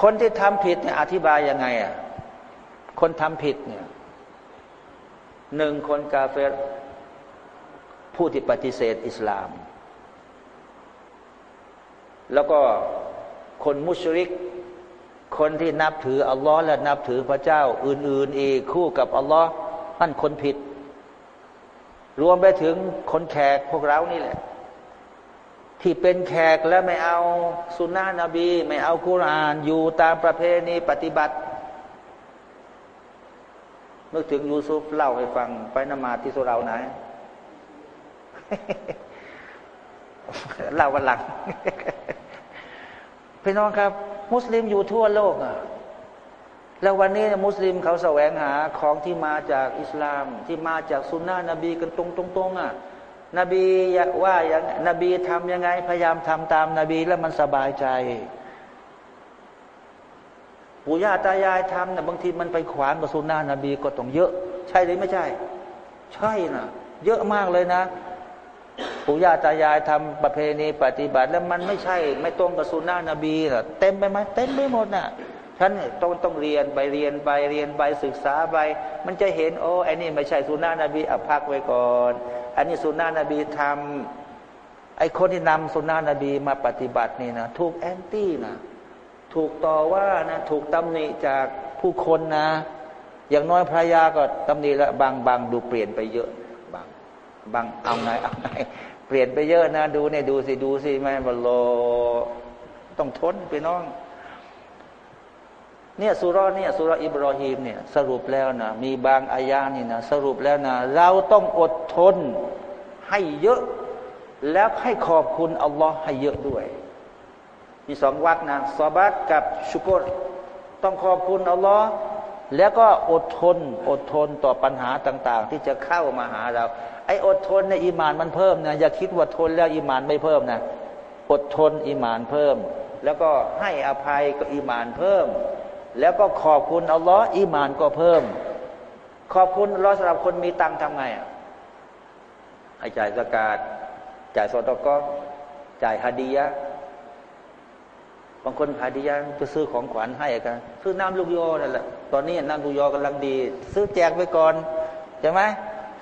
คนที่ทำผิดเนี่ยอธิบายยังไงอะคนทำผิดเนี่ยหนึ่งคนกาเฟรผู้ที่ปฏิเสธอิสลาม แล้วก็คนมุชริก คนที่นับถืออัลลอฮ์และนับถือพระเจ้าอื่น ๆ อีกคู่กับอัลลอฮ์นั่นคนผิด รวมไปถึงคนแขกพวกเรานี่แหละ ที่เป็นแขกและไม่เอาสุนนะนบี ไม่เอากุรานอยู่ตามประเพณีปฏิบัตินึกถึงยูซุฟเล่าให้ฟังไปนมาที่สุราไหนเล่าวันหลังพี่น้องครับ มุสลิมอยู่ทั่วโลกอะ แล้ววันนี้มุสลิมเขาแสวงหาของที่มาจากอิสลาม ที่มาจากสุนนะนบีกันตรงตรงๆอะนบีว่าอย่างนบีทำยังไง พยายามทำตามนบีแล้วมันสบายใจปู่ย่าตายายทำนะบางทีมันไปขวางกับสุนนะนบีก็ต้องเยอะ ใช่หรือไม่ใช่ ใช่นะเยอะมากเลยนะปู่ย่าตายายทำประเพณีปฏิบัติ แล้วมันไม่ใช่ ไม่ตรงกับสุนนะนบีหรอเต็มไปไหมเต็มไปหมดน่ะ ท่านต้องต้องเรียนไปเรียนไปเรียนไปศึกษาไป มันจะเห็นโอ้ไอ้นี่ไม่ใช่สุนนะนบีอภักไว้ก่อน อันนี้สุนนะนบีทำไอ้คนที่นำสุนนะนบีมาปฏิบัตินี่นะถูกแอนตี้นะถูกต่อว่านะถูกตำหนิจากผู้คนนะ อย่างน้อยพระยาก็ตำหนิละบางบางดูเปลี่ยนไปเยอะบางเอาไงเอาไงเปลี่ยนไปเยอะนะ ดูเนี่ยดูสิดูสิแม่บอลโลต้องทนไปน้อง เนี่ยสุรเนี่ยสุรอิบรอฮีมเนี่ยสรุปแล้วนะมีบางอายานี่นะสรุปแล้วนะเราต้องอดทนให้เยอะ แล้วให้ขอบคุณอัลลอฮ์ให้เยอะด้วย มีสองวักนะซอบัตกับชุกรต้องขอบคุณอัลลอฮ์แล้วก็อดทน อดทนต่อปัญหาต่าง ๆ ที่จะเข้ามาหาเรา ไอ้อดทนในอิมานมันเพิ่มนะอย่าคิดว่าทนแล้วอิมานไม่เพิ่มนะอดทนอิมานเพิ่ม แล้วก็ให้อภัยก็อิมานเพิ่ม แล้วก็ขอบคุณอัลลอฮ์อิมานก็เพิ่ม ขอบคุณอัลลอฮ์สำหรับคนมีตังค์ทำไงอะให้จ่ายสกาดจ่ายสตก็จ่ายฮาดียะบางคนฮาดียะจะซื้อของขวัญให้กันซื้อน้ำลูกยอนั่นแหละตอนนี้น้ำลูกยอกำลังดี ซื้อแจกไปก่อนใช่ไหม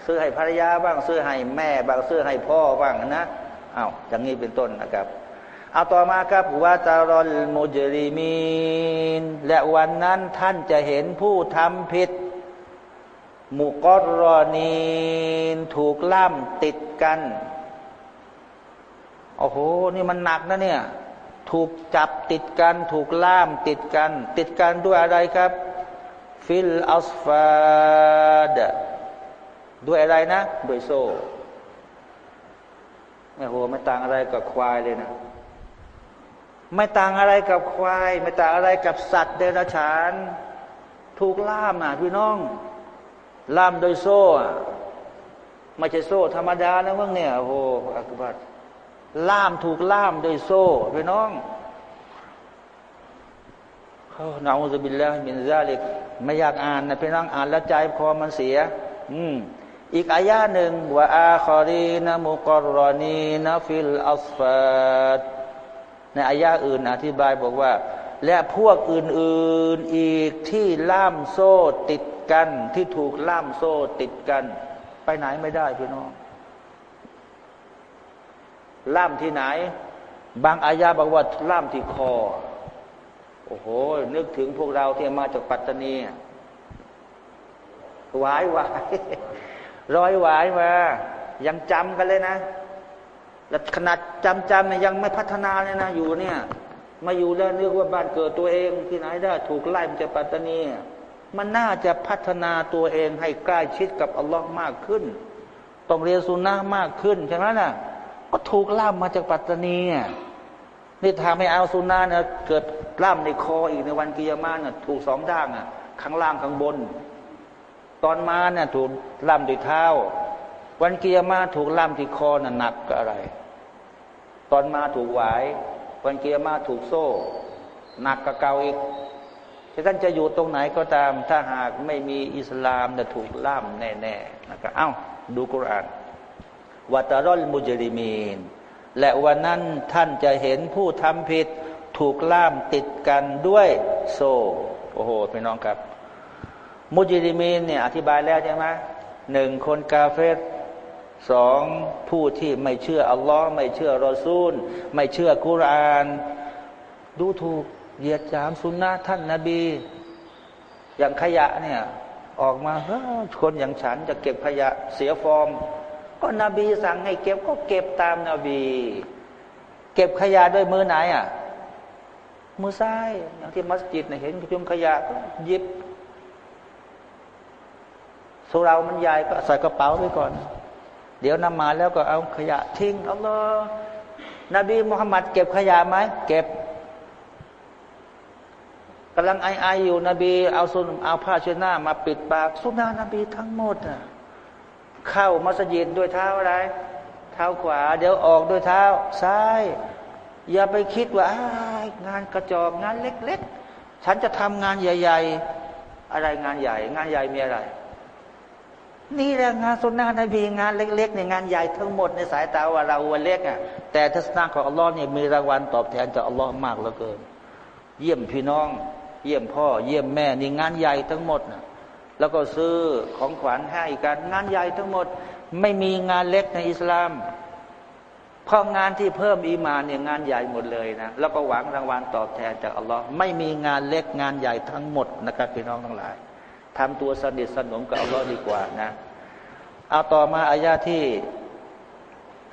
ซื้อให้ภรรยาบ้าง ซื้อให้แม่บ้างซื้อให้พ่อบ้างนะอา้าวอย่างนี้เป็นต้นนะครับ เอาต่อมาครับวาตารอลมุจริมีนและวันนั้นท่านจะเห็นผู้ทำผิด มุกรอนีนถูกล่ามติดกัน โอ้โห นี่มันหนักนะเนี่ย ถูกจับติดกัน ถูกล่ามติดกัน ติดกันด้วยอะไรครับ ฟิลอัสฟาดด้วยอะไรนะ ด้วยโซ่ไม่โหไม่ต่างอะไรกับควายเลยนะ ไม่ต่างอะไรกับควาย ไม่ต่างอะไรกับสัตว์เดรัจฉาน ถูกล่ามอะพี่น้อง ล่ามโดยโซ่ไม่ใช่โซ่ ธรรมดานะเมื่อเนี่ยโอ้โหอักบัตล่ามถูกล่ามโดยโซ่พี่น้องเขา نعوذ بالله من ذلك ไม่อยากอ่านนะพี่น้องอ่านแล้วใจคอมันเสีย อืมอีกอายาหนึ่งว่า آخرين مقرنين في الأصفاد ในอายาอื่นอธิบายบอกว่า และพวกอื่นๆอีกที่ล่ามโซ่ติดกันที่ถูกล่ามโซ่ติดกัน ไปไหนไม่ได้พี่น้องล่ามที่ไหน บางอายาบอกว่าล่ามที่คอ โอ้โห นึกถึงพวกเราที่มาจากปัตตานีหวายหวายรอยหวายมายังจำกันเลยนะ แล้วขนาดจำจำเนี่ยยังไม่พัฒนาเลยนะอยู่เนี่ย มาอยู่แล้วนึกว่าบ้านเกิดตัวเองที่ไหนได้ถูกไล่มาจากปัตตานีมันน่าจะพัฒนาตัวเองให้ใกล้ชิดกับอัลลอฮ์มากขึ้น ต้องเรียนสุนนะมากขึ้นใช่ไหมนะ่ะก็ถูกล่ามมาจากปัตตานีนี่ทำให้อาสุนาเนี่ยเกิดล่ามในคออีกในวันกิยามาเนี่ยถูกสองด้านอะข้างล่างข้างบน ตอนมาเนี่ยถูกล่ามด้วยเท้า วันกิยามาถูกล่ามที่คอน่ะหนักกับอะไร ตอนมาถูกหวาย วันกิยามาถูกโซ่ หนักกับเกาอีกที่ท่านจะอยู่ตรงไหนก็ตาม ถ้าหากไม่มีอิสลามจะถูกล่ามแน่ๆนะครับเอ้า ดูกุรอานวัตรอลมุจริมีน และวันนั้นท่านจะเห็นผู้ทำผิด ถูกล่ามติดกันด้วยโซ่ โอ้โหพี่น้องครับ มุจริมีนเนี่ยอธิบายแล้วใช่ไหมหนึ่งคนกาเฟส สองผู้ที่ไม่เชื่ออัลลอฮ์ไม่เชื่อรอซูล ไม่เชื่อกุราน ดูถูกเหยียดจามสุนนะท่านนาบี อย่างขยะเนี่ยออกมาคนอย่างฉันจะเก็บขยะเสียฟอร์ม ก็นบีสั่งให้เก็บก็เก็บตามนาบี เก็บขยะด้วยมือไหนอะมือซ้ายอย่างที่มัสยิดเห็นจุมขยะก็หยิบสุรามันใหญ่ก็ใส่กระเป๋าไว้ก่อน ดี๋ยวนำมาแล้วก็เอาขยะทิ้งอัลลอฮ์นบีมุฮัมมัดเก็บขยะไหมเก็บกำลังไอไออยู่นบีเอาสุนเอาผ้าเช็ดหน้า มาปิดปากสุนานะบีทั้งหมดอะเข้ามัสยิดด้วยเท้าอะไร เท้าขวา เดี๋ยวออกด้วยเท้าซ้าย อย่าไปคิดว่างานกระจอกงานเล็ก ๆ ฉันจะทำงานใหญ่ ๆ อะไรงานใหญ่ งานใหญ่มีอะไร นี่แหละงานสุนนะนบีงานเล็กๆเนี่ยงานใหญ่ทั้งหมดในสายตาว่าเราวันเล็กอะแต่ทัศนะของอัลลอฮ์เนี่ยมีรางวัลตอบแทนจากอัลลอฮ์มากเหลือเกิน เยี่ยมพี่น้อง เยี่ยมพ่อ เยี่ยมแม่นี่งานใหญ่ทั้งหมดนะแล้วก็ซื้อของขวัญให้กันงานใหญ่ทั้งหมด ไม่มีงานเล็กในอิสลามเพราะงานที่เพิ่มอีมานเนี่ยงานใหญ่หมดเลยนะแล้วก็หวังรางวัลตอบแทนจากอัลลอฮ์ไม่มีงานเล็กงานใหญ่ทั้งหมดนะครับพี่น้องทั้งหลาย ทำตัวสนิทสนมกับอัลลอฮ์ดีกว่านะเอาต่อมาอายาที่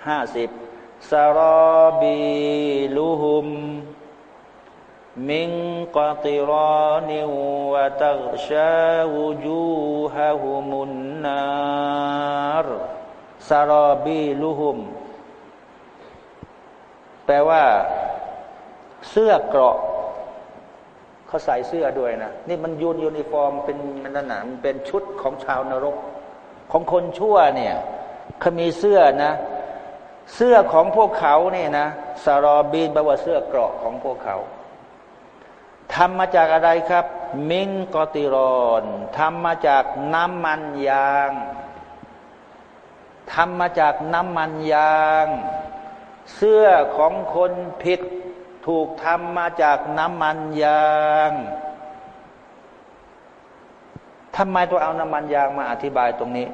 ห้าสิบซารบีลูฮุมมิงกติรอนิวะตักชوجوههم النار سرابيلهم แปลว่า เสื้อเกราะ เขาใส่เสื้อด้วยนะนี่มันยูนยูนิฟอร์มเป็นมันนั่นนะมันเป็นชุดของชาวนรก ของคนชั่วเนี่ยเขามีเสื้อนะ เสื้อของพวกเขาเนี่ยนะسرابيل แปลว่าเสื้อเกราะของพวกเขาทำมาจากอะไรครับ มิงกอติรอนทำมาจากน้ำมันยางทำมาจากน้ำมันยาง เสื้อของคนผิด ถูกทำมาจากน้ำมันยางทำไมต้องเอาน้ำมันยางมาอธิบายตรงนี้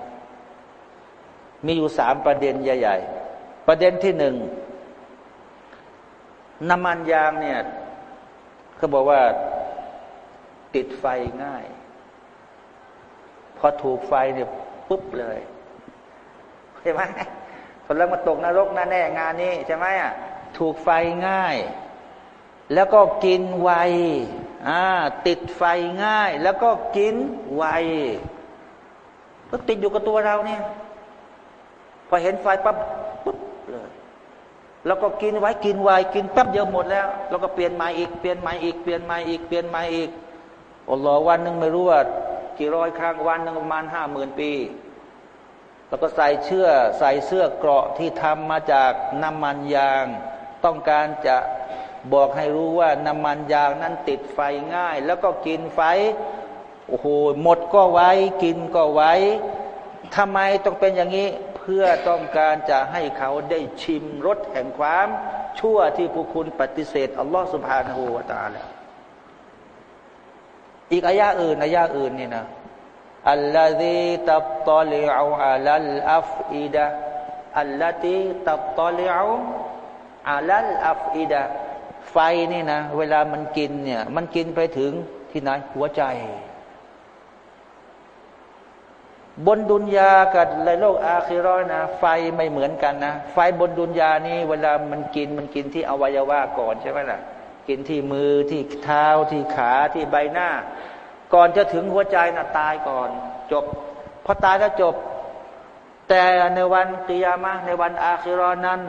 มีอยู่สามประเด็นใหญ่ ๆ ประเด็นที่หนึ่งน้ำมันยางเนี่ยเขาบอกว่าติดไฟง่าย พอถูกไฟเนี่ยปุ๊บเลยใช่ไหมคนแล้วมาตกนรกน่าแน่งานนี้ใช่ไหมอะถูกไฟง่าย แล้วก็กินไวติดไฟง่าย แล้วก็กินไวก็ติดอยู่กับตัวเราเนี่ย พอเห็นไฟปั๊บปุ๊บเลยแล้วก็กินไว้กินไวกินแป๊บเดียวหมดแล้ว แล้วก็เปลี่ยนใหม่อีกเปลี่ยนใหม่อีกเปลี่ยนใหม่อีกเปลี่ยนใหม่อีกอัลลอฮ์วันหนึ่งไม่รู้ว่ากี่ร้อยครั้งวันหนึ่งประมาณห้าหมื่นปี แล้วก็ใส่เชื่อใส่เสื้อเกราะที่ทำมาจากน้ำมันยาง ต้องการจะ บอกให้รู้ว่าน้ำมันยางนั้นติดไฟง่าย แล้วก็กินไฟโอ้โหหมดก็ไว้กินก็ไว้ทำไมต้องเป็นอย่างนี้เพื่อต้องการจะให้เขาได้ชิมรสแห่งความ ชั่วที่ผู้คุณปฏิเสธอัลลอฮฺสุบฮานาหูวาตาแล้วอีกอายะอื่นอายะอื่นนี่นะอัลลอฮีตับตอลิอูอัลลอัฟอิดะอัลลตีตับตอลิอูอัลลอัฟอิดะ ไฟนี่นะ เวลามันกินเนี่ย มันกินไปถึงที่ไหนหัวใจ บนดุนยากับในโลกอาคิรอนะ ไฟไม่เหมือนกันนะ ไฟบนดุนยานี่ เวลามันกินมันกินที่อวัยวะก่อนใช่ไหมล่ะ กินที่มือที่เท้าที่ขาที่ใบหน้า ก่อนจะถึงหัวใจนะ่ะตายก่อน จบพอตายแล้วจบ แต่ในวันกิยามะในวันอาคิรอนั้น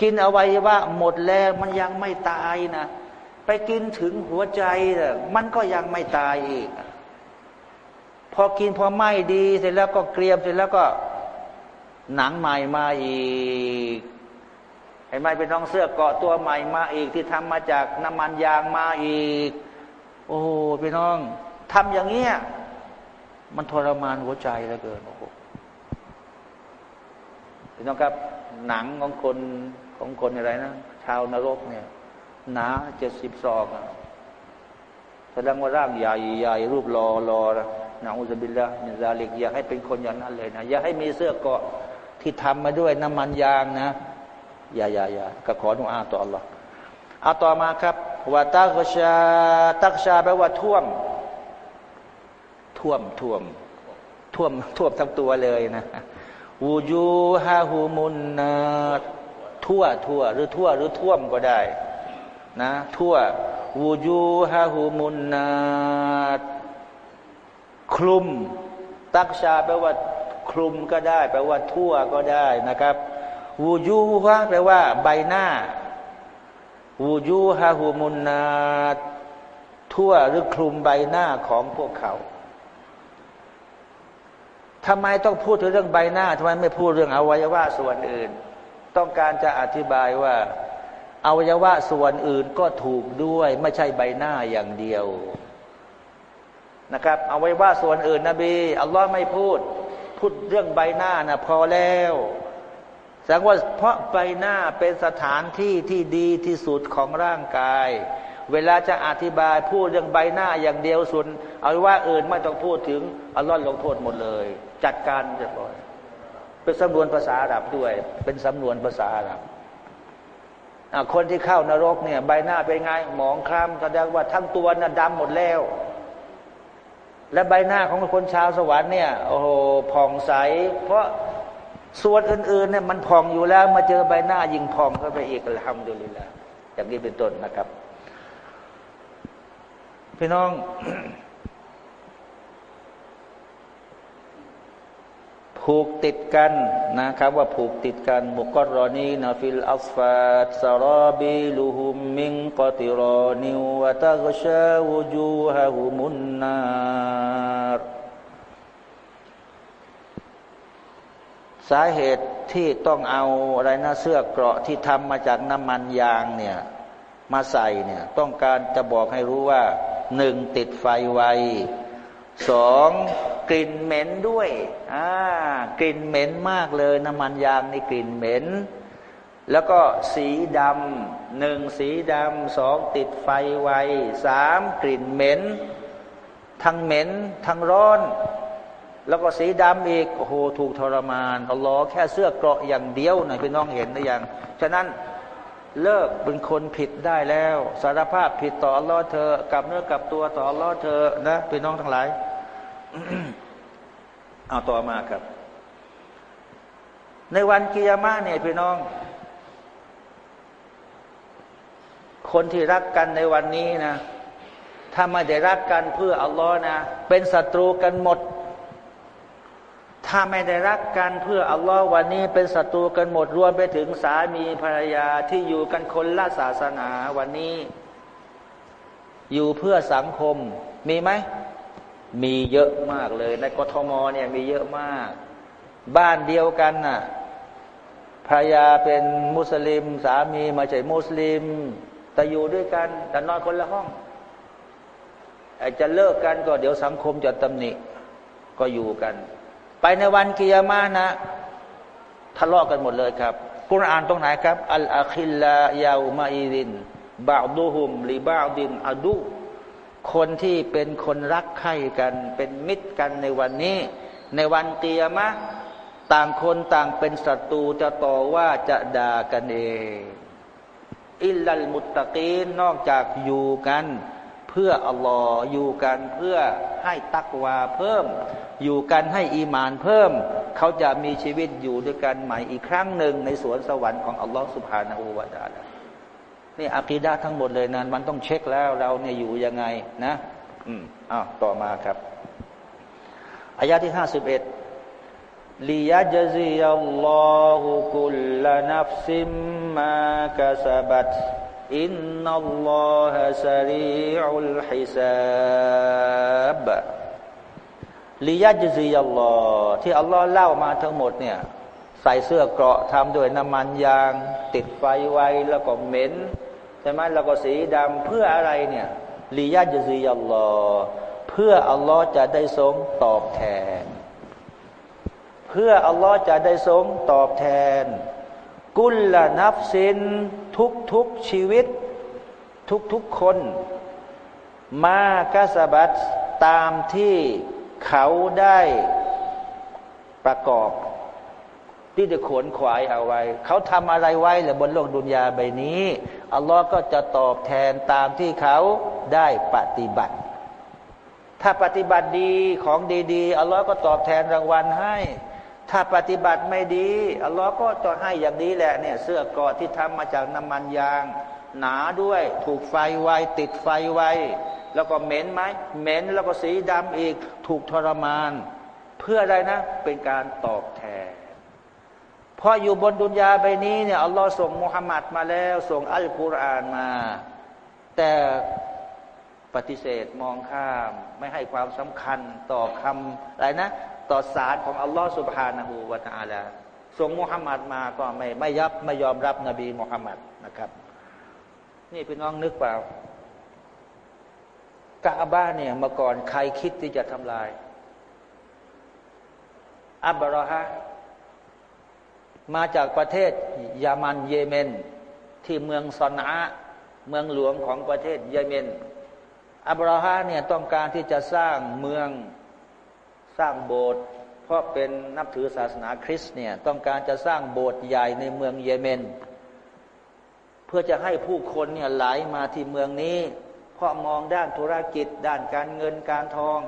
กินอวัยวะหมดแล้วมันยังไม่ตายนะไปกินถึงหัวใจนะมันก็ยังไม่ตายอีก พอกินพอไหม้ดีเสร็จแล้วก็เกลียมเสร็จแล้วก็หนังใหม่มาอีกเห็นไหมเป็นน้องเสื้อเกาะตัวใหม่มาอีกที่ทำมาจากน้ำมันยางมาอีก โอ้พี่น้องทำอย่างเงี้ยมันทรมานหัวใจเหลือเกินโอ้โหพี่น้องครับหนังของคน ของคนอะไรนะ ชาวนรกเนี่ย หนาเจ็ดสิบศอกแสดงว่าร่างใหญ่ใหญ่รูปรอรอนะนาอุซบิลละมิซาลิกอยากให้เป็นคนอย่างนั้นเลยนะอย่าให้มีเสื้อเกาะที่ทำมาด้วยน้ำมันยางนะ อย่าอย่าอย่าก็ขอดุอาต่อ Allah เอาต่อมาครับว่าตักชาตักชาแปลว่าท่วม ท่วมท่วม ท่วมท่วมทั้งตัวเลยนะวูจูฮาฮูมุนนา ทั่วทั่วหรือทั่วหรือท่วมก็ได้นะทั่ววูจูฮาฮูมุนนาคลุม ตักชาแปลว่าคลุมก็ได้ แปลว่าทั่วก็ได้นะครับวูจูฮะแปลว่า ใบหน้าวูจูฮาฮูมุนนาทั่วหรือคลุมใบหน้าของพวกเขาทำไมต้องพูดถึงเรื่องใบหน้าทำไมไม่พูดเรื่องอวัยวะส่วนอื่น ต้องการจะอธิบายว่าอวัยวะส่วนอื่นก็ถูกด้วย ไม่ใช่ใบหน้าอย่างเดียวนะครับอวัยวะส่วนอื่นนบีอัลลอฮ์ไม่พูด พูดเรื่องใบหน้านะพอแล้วแสดงว่าเพราะใบหน้าเป็นสถานที่ที่ดีที่สุดของร่างกาย เวลาจะอธิบายพูดเรื่องใบหน้าอย่างเดียวส่วนเอาว่าอื่นไม่ต้องพูดถึงอัลลอฮ์ลงโทษหมดเลย จัดการเรียบร้อย เป็นสำนวนภาษาอาหรับด้วย เป็นสำนวนภาษาอาหรับคนที่เข้านรกเนี่ย ใบหน้าเป็นไงหมองคล้ำแสดงว่าทั้งตัวน่ะดำหมดแล้ว และใบหน้าของคนชาวสวรรค์เนี่ยโอ้โหผ่องใส เพราะส่วนอื่นๆเนี่ยมันผ่องอยู่แล้ว มาเจอใบหน้ายิ่งผ่องเข้าไปอีกทำดูลิละอย่างนี้เป็นต้นนะครับ พี่น้อง ผูกติดกันนะครับว่าผูกติดกันمقرنين في الأصفاد سرابيلهم من قطران وتغشى وجوههم النار สาเหตุที่ต้องเอาอะไรนะเสื้อเกราะที่ทำมาจากน้ำมันยางเนี่ยมาใส่เนี่ยต้องการจะบอกให้รู้ว่าหนึ่งติดไฟไวสอง กลิ่นเหม็นด้วยอ่ากลิ่นเหม็นมากเลย น้ำมันยางนี่กลิ่นเหม็น แล้วก็สีดำหนึ่งสีดำสองติดไฟไวสามกลิ่นเหม็น ทั้งเหม็น ทั้งร้อน แล้วก็สีดำอีกโอ้โหถูกทรมานอัลลอฮ์แค่เสื้อเกราะอย่างเดียวนะพี่น้องเห็นหรือยังฉะนั้นเลิกเป็นคนผิดได้แล้ว สารภาพผิดต่ออัลลอฮ์เธอกับเนื้อกับตัวต่ออัลลอฮ์เธอนะพี่น้องทั้งหลาย เอาต่อมาครับ ในวันกิยามะเนี่ยพี่น้อง คนที่รักกันในวันนี้นะถ้าไม่ได้รักกันเพื่ออัลลอฮ์นะ เป็นศัตรูกันหมด ถ้าไม่ได้รักกันเพื่ออัลลอฮ์วันนี้ เป็นศัตรูกันหมดรวมไปถึงสามีภรรยาที่อยู่กันคนละศาสนาวันนี้ อยู่เพื่อสังคมมีไหม มีเยอะมากเลย ในกทมเนี่ยมีเยอะมาก บ้านเดียวกันน่ะภรรยาเป็นมุสลิม สามีมาจากมุสลิม แต่อยู่ด้วยกัน แต่นอนคนละห้องอาจจะเลิกกันก็เดี๋ยวสังคมจะตำหนิ ก็อยู่กัน ไปในวันกิยามานะ ทะเลาะกันหมดเลยครับกุรอานตรงไหนครับ อัลอาคิลลายาวมาอีรินบาดูฮุมลีบาดินอดู คนที่เป็นคนรักใคร่กัน เป็นมิตรกันในวันนี้ ในวันกิยมะ ต่างคนต่างเป็นศัตรูจะต่อว่าจะด่ากันเองอิลลัลมุตตะกีนนอกจากอยู่กันเพื่ออัลลอฮ์อยู่กันเพื่อให้ตักวาเพิ่ม อยู่กันให้อีมานเพิ่ม เขาจะมีชีวิตอยู่ด้วยกันใหม่อีกครั้งหนึ่งในสวนสวรรค์ของอัลลอฮ์สุบฮานาอูวาตาลา นี่อากีดาทั้งหมดเลยนั้นมันต้องเช็คแล้วเราเนี่ยอยู่ยังไงนะ อืมอ้าวต่อมาครับอายาที่ห้าสิบเอ็ดليجزي الله كل نفس ما كسبت إن الله سريع الحساب ليجزي الله ที่อัลลอฮ์เล่ามาทั้งหมดเนี่ยใส่เสื้อเกราะทำด้วยน้ำมันยาง ติดไฟไว้แล้วก็เหม็น ใช่ไหมแล้วก็สีดำเพื่ออะไรเนี่ยليجزي اللهเพื่ออัลลอฮ์จะได้ทรงตอบแทน เพื่ออัลลอฮ์จะได้ทรงตอบแทน กุลละนับสินทุกทุกชีวิต ทุกทุกคน มากาสบัตตามที่เขาได้ประกอบ ที่จะขวนขวายเอาไว้ เขาทำอะไรไว้หรือบนโลกดุนยาใบนี้ อัลลอฮ์ก็จะตอบแทนตามที่เขาได้ปฏิบัติ ถ้าปฏิบัติดีของดีๆอัลลอฮ์ก็ตอบแทนรางวัลให้ ถ้าปฏิบัติไม่ดีอัลลอฮ์ก็จะให้อย่างนี้แหละเนี่ยเสื้อกอที่ทำมาจากน้ำมันยาง หนาด้วยถูกไฟไวติดไฟไวแล้วก็เหม็นไหมเหม็นแล้วก็สีดำอีกถูกทรมาน เพื่ออะไรนะเป็นการตอบแทน พออยู่บนดุนยาใบนี้เนี่ยอัลลอฮ์ส่งมุฮัมมัดมาแล้ว ส่งอัลกุรอานมา แต่ปฏิเสธมองข้าม ไม่ให้ความสำคัญต่อคำอะไรนะ ต่อสารของอัลลอฮ์สุบฮานะฮูวาตาลาส่งมุฮัมมัดมาก็ไม่ไม่ยับไม่ยอมรับนบีมุฮัมมัดนะครับ นี่พี่น้องนึกเปล่ากาบ้าเนี่ยเมื่อก่อนใครคิดที่จะทำลาย อับบรอฮะ มาจากประเทศยามันเยเมน ที่เมืองซอนาเมืองหลวงของประเทศเยเมน อับราฮะเนี่ยต้องการที่จะสร้างเมืองสร้างโบสถ์เพราะเป็นนับถือศาสนาคริสต์เนี่ยต้องการจะสร้างโบสถ์ใหญ่ในเมืองเยเมน เพื่อจะให้ผู้คนเนี่ยไหลามาที่เมืองนี้ เพราะมองด้านธุรกิจด้านการเงินการทอง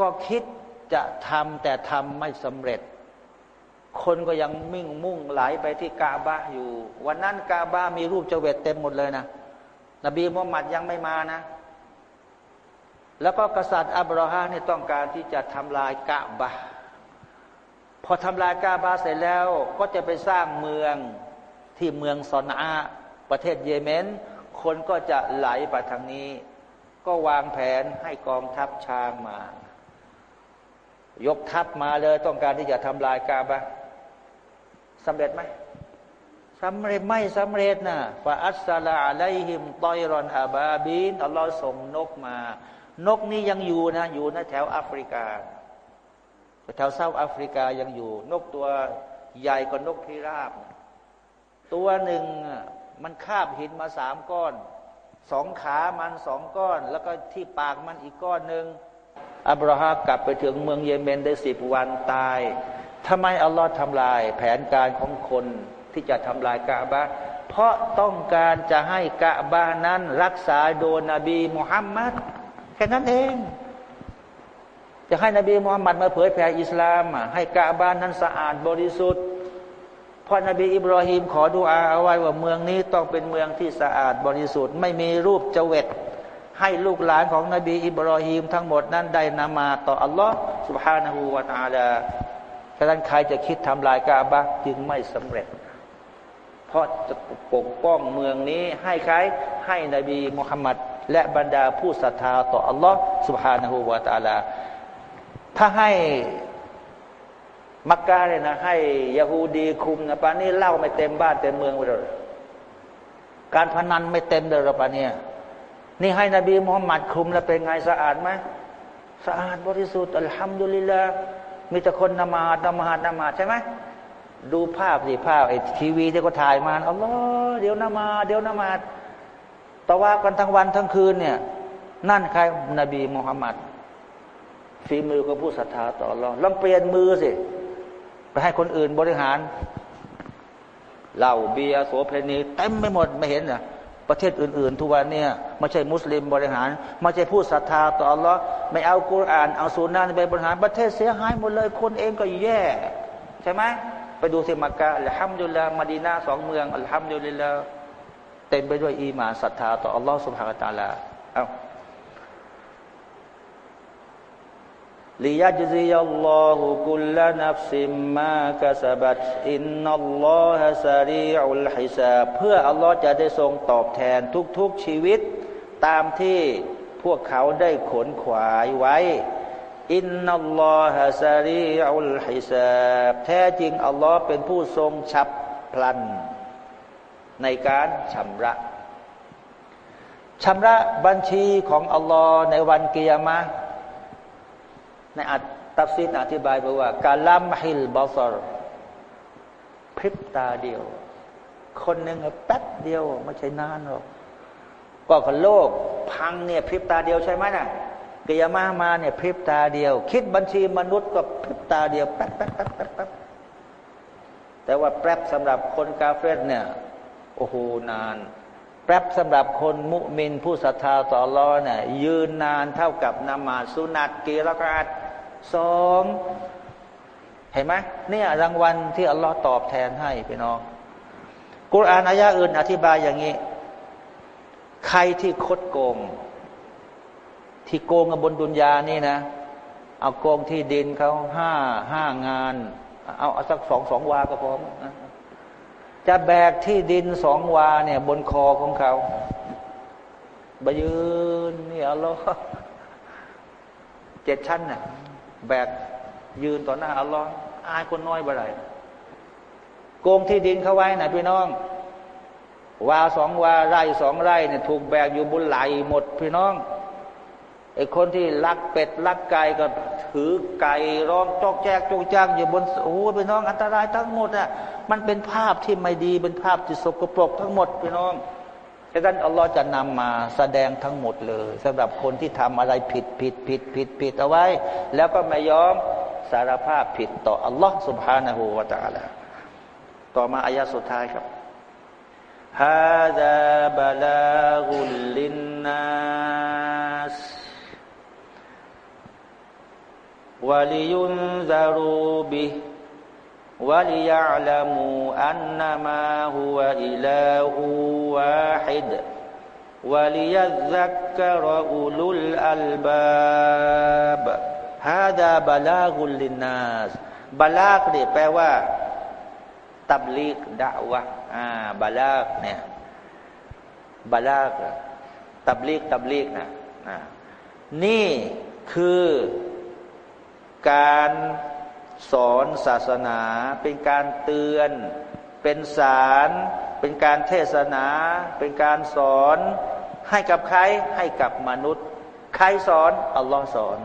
ก็คิดจะทำแต่ทำไม่สำเร็จ คนก็ยังมิ่งมุ่งไหลไปที่กาบาอยู่ วันนั้นกาบามีรูปเจเวตเต็มหมดเลยนะนบีมุฮัมมัดยังไม่มานะ แล้วก็กษัตริย์อับราฮัมเนี่ยต้องการที่จะทำลายกาบาพอทำลายกาบาเสร็จแล้วก็จะไปสร้างเมืองที่เมืองซอนอาประเทศเยเมน คนก็จะไหลไปทางนี้ ก็วางแผนให้กองทัพช้างมา ยกทัพมาเลยต้องการที่จะทำลายกาบา สำเร็จไหมสำเร็จไม่สำเร็จนะฟาอัสซาลาอะลัยฮิมตอยรอนอาบาบินอัลลอฮ์ส่งนกมา นกนี้ยังอยู่นะ อยู่ในแถวแอฟริกา แถวเซาท์แอฟริกายังอยู่ นกตัวใหญ่กว่านกพิราบ ตัวหนึ่งมันคาบหินมาสามก้อน สองขามันสองก้อน แล้วก็ที่ปากมันอีกก้อนหนึ่งอับราฮัมกลับไปถึงเมืองเยเมนได้สิบวันตาย ทำไมอัลลอฮ์ทำลายแผนการของคนที่จะทำลายกาบะเพราะต้องการจะให้กะบานั้นรักษาโดยนบีมุฮัมมัดแค่นั้นเอง จะให้นบีมุฮัมมัดมาเผยแผ่อิสลามให้กะบานั้นสะอาดบริสุทธิ์เพราะนบีอิบราฮิมขอดุอาเอาไว้ว่าเมืองนี้ต้องเป็นเมืองที่สะอาดบริสุทธิ์ ไม่มีรูปเจเวตให้ลูกหลานของนบีอิบราฮิมทั้งหมดนั้นได้นามาต่ออัลลอฮ์ سبحانه และ تعالى ฉะนั้นใครจะคิดทำลายกาบะจึงไม่สำเร็จ เพราะจะปกป้องเมืองนี้ให้ใครให้นบีมุฮัมมัดและบรรดาผู้ศรัทธาต่ออัลลอฮ์สุบฮานาหูวาตาลา ถ้าให้มักกะเนี่ยนะให้ยาฮูดีคุมนะปะนี่เล่าไม่เต็มบ้านเต็มเมืองไปเลยการพนันไม่เต็มเลยละปานี่ยนี่ให้นบีมุฮัมมัดคุมแล้วเป็นไงสะอาดไหมสะอาดบริสุทธิ์อัลฮัมดุลิลลาห์ มีแต่คนนมาดนมาดนมาดใช่ไหมดูภาพสิภาพไอ้ทีวีที่เขาถ่ายมาอัลลอเดี๋ยวนมา เดี๋ยวนมาดต่ว่ากันทั้งวันทั้งคืนเนี่ย นั่นใครนบีมุฮัมมัดฝีมือของผู้ศรัทธาต่อรองลองเปลี่ยนมือสิไปให้คนอื่นบริหารเหล้าเบียร์โสเพณีเต็มไม่หมดไม่เห็นอะ ประเทศอื่น ๆ ทุกวันเนี่ยไม่ใช่มุสลิมบริหารไม่ใช่ผู้ศรัทธาต่ออัลลอฮ์ไม่เอากุรอานเอาสุนนะไปบริหารประเทศเสียหายหมดเลยคนเองก็แย่ ใช่ไหมไปดูสิมักกะอัลฮัมดุลิลลาห์มาดีนาสองเมืองอัลฮัมดุลิลลาห์เต็มไปด้วยอีมานศรัทธาต่ออัลลอฮ์سبحانه وتعالى ليجزي الله كل نفس ما كسبت إن الله سريع الحساب เพื่ออัลลอฮ์จะได้ทรงตอบแทนทุกๆชีวิต ตามที่พวกเขาได้ขวนขวายไว้ إن الله سريع الحساب แท้จริงอัลลอฮ์เป็นผู้ทรงฉับพลัน ในการชำระชำระบัญชีของอัลลอฮ์ในวันกิยามะ ใน التفسير อธิบายบอกว่า كلمح البصر พริบตาเดียว คนหนึ่งแป๊บเดียวไม่ใช่นานหรอกก็คนโลกพังเนี่ยพริบตาเดียวใช่ไหมนะ่ะกิยามามาเนี่ยพริบตาเดียว คิดบัญชีมนุษย์ก็พริบตาเดียวแป๊บแป๊บแป๊บแป๊บแป๊บแต่ว่าแป๊บสำหรับคนกาเฟสเนี่ยโอ้โหนาน แป๊บสำหรับคนมุมินผู้ศรัทธาต่อรอเนี่ยยืนนานเท่ากับนามาสุนัตกีรกาตสองเห็นไหมเนี่ยรางวัลที่อัลลอฮ์ตอบแทนให้พี่น้อง กุรอานอายะอื่นอธิบายอย่างนี้ ใครที่คดโกง ที่โกงบนดุนยานี่นะ เอาโกงที่ดินเขาห้าห้างาน เอาเอาสักสองสองวาก็พอ จะแบกที่ดินสองวาเนี่ย บนคอของเขาบยืนเนี่ยอัลลอฮ์เจ็ดชั้นน่ะแบกยืนต่อหน้าอัลลอฮ์อายคนน้อยบ่ไรโกงที่ดินเขาไว้นะพี่น้อง วาสองวาไร่สองไร่เนี่ยถูกแบกอยู่บนไหลหมดพี่น้อง ไอ้คนที่ลักเป็ดลักไก่ก็ถือไก่ร้องจอกแจกจอกแจกอยู่บนโอ้พี่น้องอันตรายทั้งหมดอะมันเป็นภาพที่ไม่ดีเป็นภาพที่สกปรกทั้งหมดพี่น้องดังนั้นอัลลอฮ์จะนำมาแสดงทั้งหมดเลย สำหรับคนที่ทำอะไรผิดผิดผิดผิดผิดเอาไว้ แล้วก็ไม่ยอมสารภาพผิดต่ออัลลอฮ์สุบฮานะฮูวาตาละต่อมาอายะสุดท้ายครับฮาดาบลากุลลินนัส วะลิยุนซารูบิฮ وليعلموا أنما هو إله واحد وليذكر أولو الألباب هذا بلاغ للناس บาลากเนี่ยแปลว่าตับลีกดะวะอ่าบาลากเนี่ยบาลากตับลีกตับลีกนะนี่คือ การสอนศาสนา เป็นการเตือน เป็นสาร เป็นการเทศนา เป็นการสอนให้กับใครให้กับมนุษย์ ใครสอนอัลลอฮ์สอน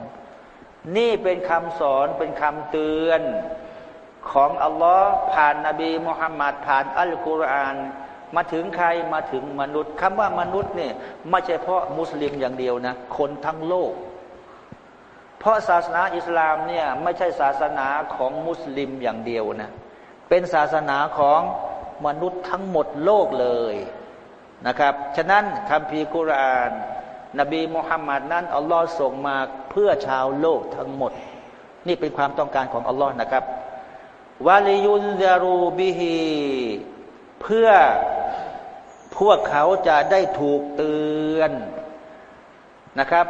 นี่เป็นคำสอนเป็นคำเตือนของอัลลอฮ์ผ่านนบีมุฮัมมัดผ่านอัลกุรอาน มาถึงใครมาถึงมนุษย์คำว่ามนุษย์เนี่ยไม่ใช่เพราะมุสลิมอย่างเดียวนะ คนทั้งโลก เพราะศาสนาอิสลามเนี่ยไม่ใช่ศาสนาของมุสลิมอย่างเดียวนะเป็นศาสนาของมนุษย์ทั้งหมดโลกเลยนะครับ ฉะนั้นคำพีกุราน นบีมุฮัมมัดนั้นอัลลอฮ์ส่งมาเพื่อชาวโลกทั้งหมด นี่เป็นความต้องการของอัลลอฮ์นะครับวาลิยุนซารูบิฮีเพื่อพวกเขาจะได้ถูกเตือนนะครับ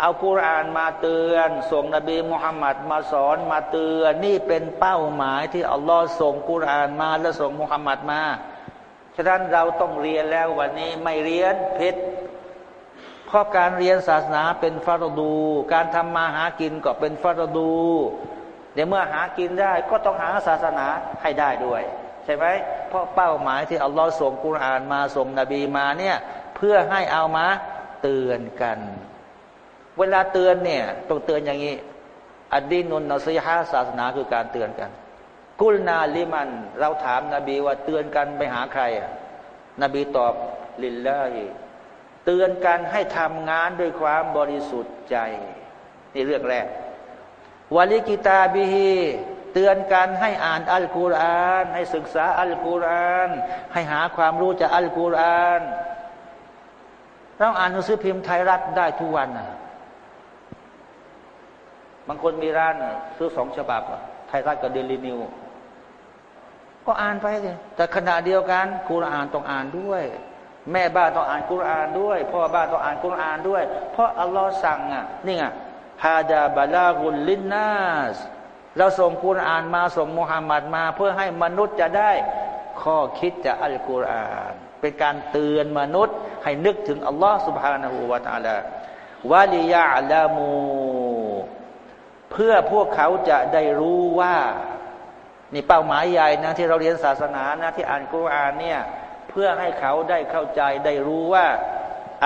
เอากุรานมาเตือน ส่งนบีมุฮัมมัดมาสอนมาเตือน นี่เป็นเป้าหมายที่อัลลอฮ์ส่งกุรานมาและส่งมุฮัมมัดมาฉะนั้นเราต้องเรียนแล้ววันนี้ไม่เรียนผิดเพราะการเรียนศาสนาเป็นฟารดู การทำมาหากินก็เป็นฟารดูเดี๋ยวเมื่อหากินได้ก็ต้องหาศาสนาให้ได้ด้วย ใช่ไหมเพราะเป้าหมายที่อัลลอฮ์ส่งกุรานมาส่งนบีมาเนี่ยเพื่อให้เอามาเตือนกัน เวลาเตือนเนี่ยต้องเตือนอย่างนี้อดดินุนนซีฮะศาสนาคือการเตือนกัน กุลนาลิมัน เราถามนาบีว่าเตือนกันไปหาใครอะนบีตอบلله เตือนกันให้ทำงานด้วยความบริสุทธิ์ใจ นี่เรื่องแรกولكتابه เตือนกันให้อ่านอัลกุรอาน ให้ศึกษาอัลกุรอาน ให้หาความรู้จากอัลกุรอาน เราอ่านหนังสือพิมพ์ไทยรัฐได้ทุกวันนะ บางคนมีร้านซื้อสองฉบับไทยรัฐกับเดลินิวส์ ก็อ่านไปสิแต่ขณะเดียวกันคุรานต้องอ่านด้วย แม่บ้านต้องอ่านคุรานด้วย พ่อบ้านต้องอ่านคุรานด้วย เพราะอัลลอฮ์สั่งอะนี่ไงฮาดาบาลาฮุลลินนาสเราส่งคุรานมาส่งมุฮัมมัดมา เพื่อให้มนุษย์จะได้ข้อคิดจากอัลกุรอาน เป็นการเตือนมนุษย์ ให้นึกถึงอัลลอฮ์สุบฮานาหูวาตาลาวาลียาลามู เพื่อพวกเขาจะได้รู้ว่า นี่เป้าหมายใหญ่นะที่เราเรียนศาสนานะที่อ่านกุรอานเนี่ย เพื่อให้เขาได้เข้าใจได้รู้ว่า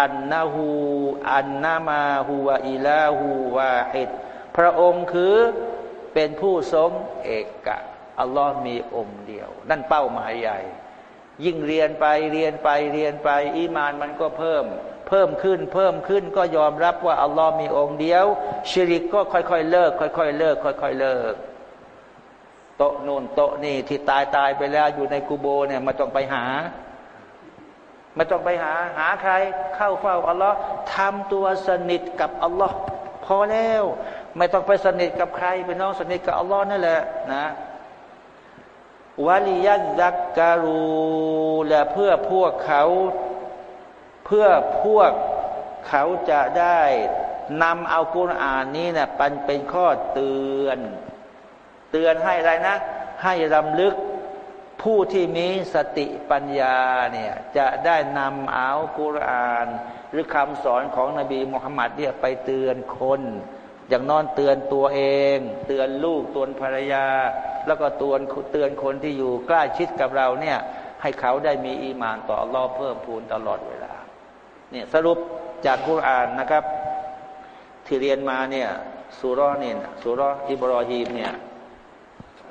อันนาหูอันนามาหูวาอิลาหูวาฮิดพระองค์คือเป็นผู้ทรงเอกะอัลลอฮ์มีองค์เดียว นั่นเป้าหมายใหญ่ ยิ่งเรียนไปเรียนไปเรียนไป อีมานมันก็เพิ่ม เพิ่มขึ้น เพิ่มขึ้นก็ยอมรับว่าอัลลอฮ์มีองค์เดียว ชิริกก็ค่อยๆเลิก ค่อยๆเลิก ค่อยๆเลิกโตนูนโตนี่ที่ตายตายไปแล้วอยู่ในกูโบเนี่ยมาต้องไปหาไม่ต้องไปหาหาใคร เข้าเฝ้าอัลลอฮ์ทำตัวสนิทกับอัลลอฮ์พอแล้ว ไม่ต้องไปสนิทกับใครเป็นน้องสนิทกับอัลลอฮ์นั่นแหละนะวาลิยัดักการูและเพื่อพวกเขา เพื่อพวกเขาจะได้นำเอากุรอานนี้เนะี่ยเป็นเป็นข้อเตือน เตือนให้อะไรนะ ให้รำลึกผู้ที่มีสติปัญญาเนี่ยจะได้นำเอากุรอาน หรือคำสอนของนบีมุฮัมมัดเนี่ยไปเตือนคน อย่างนอนเตือนตัวเอง เตือนลูกเตือนภรรยา แล้วก็เตือนเตือนคนที่อยู่ใกล้ชิดกับเราเนี่ยให้เขาได้มีอีมานต่ออัลลอฮ์เพิ่มพูนตลอดเวลา เนี่ยสรุปจากกุรานนะครับ ที่เรียนมาเนี่ยสุรเนี่ยสุรอิบรอฮีมเนี่ย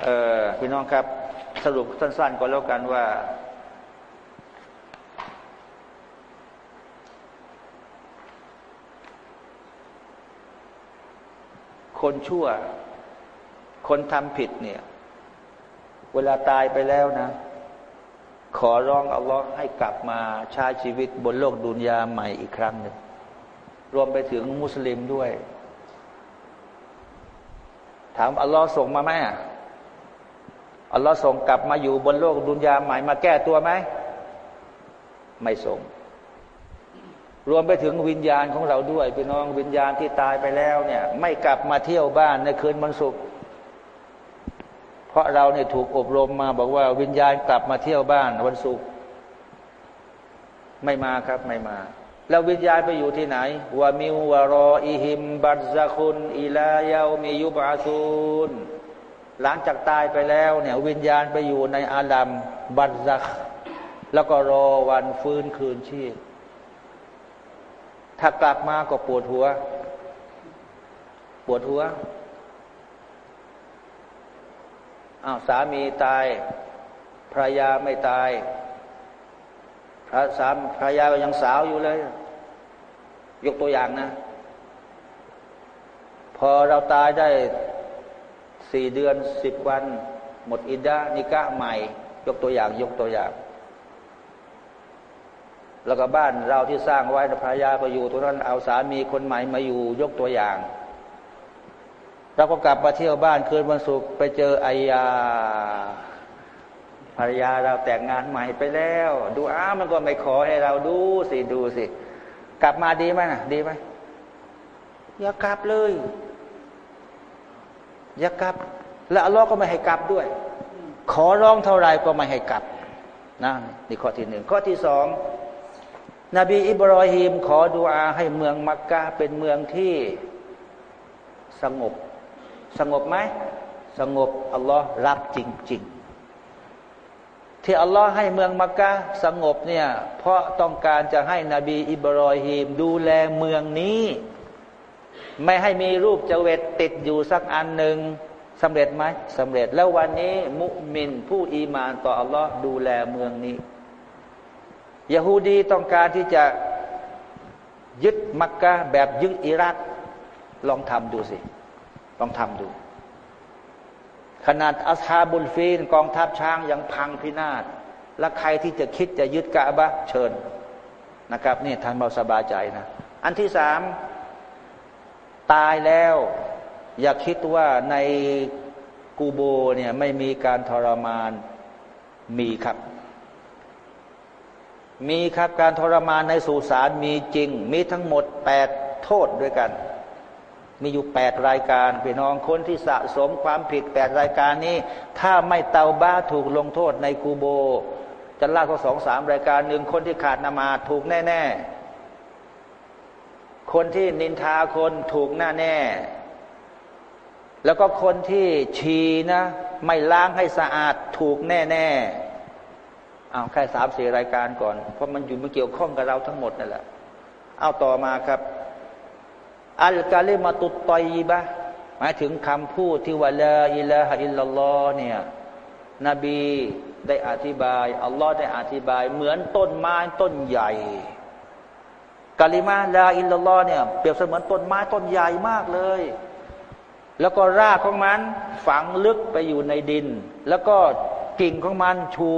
เออพี่น้องครับ สรุปสั้นๆก็แล้วกันว่า คนชั่ว คนทำผิดเนี่ย เวลาตายไปแล้วนะ ขอร้องอัลลอฮ์ให้กลับมาใช้ชีวิตบนโลกดุนยาใหม่อีกครั้งหนึ่งรวมไปถึงมุสลิมด้วย ถามอัลลอฮ์ส่งมาไหมอัลลอฮ์ส่งกลับมาอยู่บนโลกดุนยาใหม่มาแก้ตัวไหมไม่ส่ง รวมไปถึงวิญญาณของเราด้วยพี่น้องวิญญาณที่ตายไปแล้วเนี่ย ไม่กลับมาเที่ยวบ้านในคืนวันศุกร์ เพราะเราเนี่ยถูกอบรมมาบอกว่าวิญญาณกลับมาเที่ยวบ้านวันศุกร์ไม่มาครับไม่มา แล้ววิญญาณไปอยู่ที่ไหนวามิววารออิหิม บัตซะคุนอิลายามียุบาซูนหลังจากตายไปแล้วเนี่ยวิญญาณไปอยู่ในอาดัมบัตซักแล้วก็รอวันฟื้นคืนชีพ ถ้ากลับมาก็ปวดหัว ปวดหัว อ้าวสามีตายภรรยาไม่ตาย พระสามภรรยาก็ยังสาวอยู่เลย ยกตัวอย่างนะ พอพอเราตายได้สี่เดือนสิบวัน หมดอิดานิกะใหม่ ยกตัวอย่าง ยกตัวอย่าง แล้วก็บ้านเราที่สร้างไว้ภรรยาก็อยู่ตรงนั้นเอาสามีคนใหม่มาอยู่ ยกตัวอย่าง เราก็กลับมาเที่ยวบ้านคืนวันศุกร์ไปเจอไอยาภรรยาเราแต่งงานใหม่ไปแล้ว ดูอ้ามันก็ไม่ขอให้เราดูสิดูสิ กลับมาดีไหมนะดีไหมอย่ากลับเลย อย่ากลับ และอัลลอฮ์ก็ไม่ให้กลับด้วย ขอร้องเท่าไรก็ไม่ให้กลับนะนี่ข้อที่หนึ่งข้อที่สองนบีอิบรอฮิมขอดุอาให้เมืองมักกะเป็นเมืองที่สงบ สงบไหมสงบอัลลอฮ์รับจริง ๆ ที่อัลลอฮ์ให้เมืองมักกะสงบเนี่ยเพราะต้องการจะให้นบีอิบรอฮิมดูแลเมืองนี้ ไม่ให้มีรูปเจเวตติดอยู่สักอันหนึ่งสำเร็จไหมสำเร็จแล้ววันนี้มุมินผู้อีมานต่ออัลลอฮ์ดูแลเมืองนี้ยะฮูดีต้องการที่จะยึดมักกะแบบยึดอิรักลองทำดูสิ ลองทำดู ขนาดอัสฮาบุลฟีนกองทัพช้างยังพังพินาศและใครที่จะคิดจะยึดกะบะเชิญนะครับนี่ท่านเราสบายใจนะ อันที่สามตายแล้ว อย่าคิดว่าในกูโบเนี่ยไม่มีการทรมานมีครับ มีครับการทรมานในสุสานมีจริง มีทั้งหมดแปดโทษด้วยกัน มีอยู่แปดรายการพี่น้องคนที่สะสมความผิดแปดรายการนี้ ถ้าไม่เตาบ้าถูกลงโทษในกูโบ จะลากก็สองสามรายการหนึ่งคนที่ขาดนามาถูกแน่ ๆ คนที่นินทาคนถูกหน้าแน่ แล้วก็คนที่ชีนะ ไม่ล้างให้สะอาดถูกแน่แน่เอาแค่สามสี่รายการก่อน เพราะมันอยู่มันเกี่ยวข้องกับเราทั้งหมดนั่นแหละเอาต่อมาครับ อัลกาลิมาตุตตอยบะหมายถึงคำพูดที่ว่าละอิละฮะอิลลัลลอฮ์เนี่ยนบีได้อธิบายอัลลอฮ์ได้อธิบาย เหมือนต้นไม้ต้นใหญ่กาลิมาลาอิลลอเนี่ยเปรียบเสมือนต้นไม้ต้นใหญ่มากเลย แล้วก็รากของมันฝังลึกไปอยู่ในดิน แล้วก็กิ่งของมันชู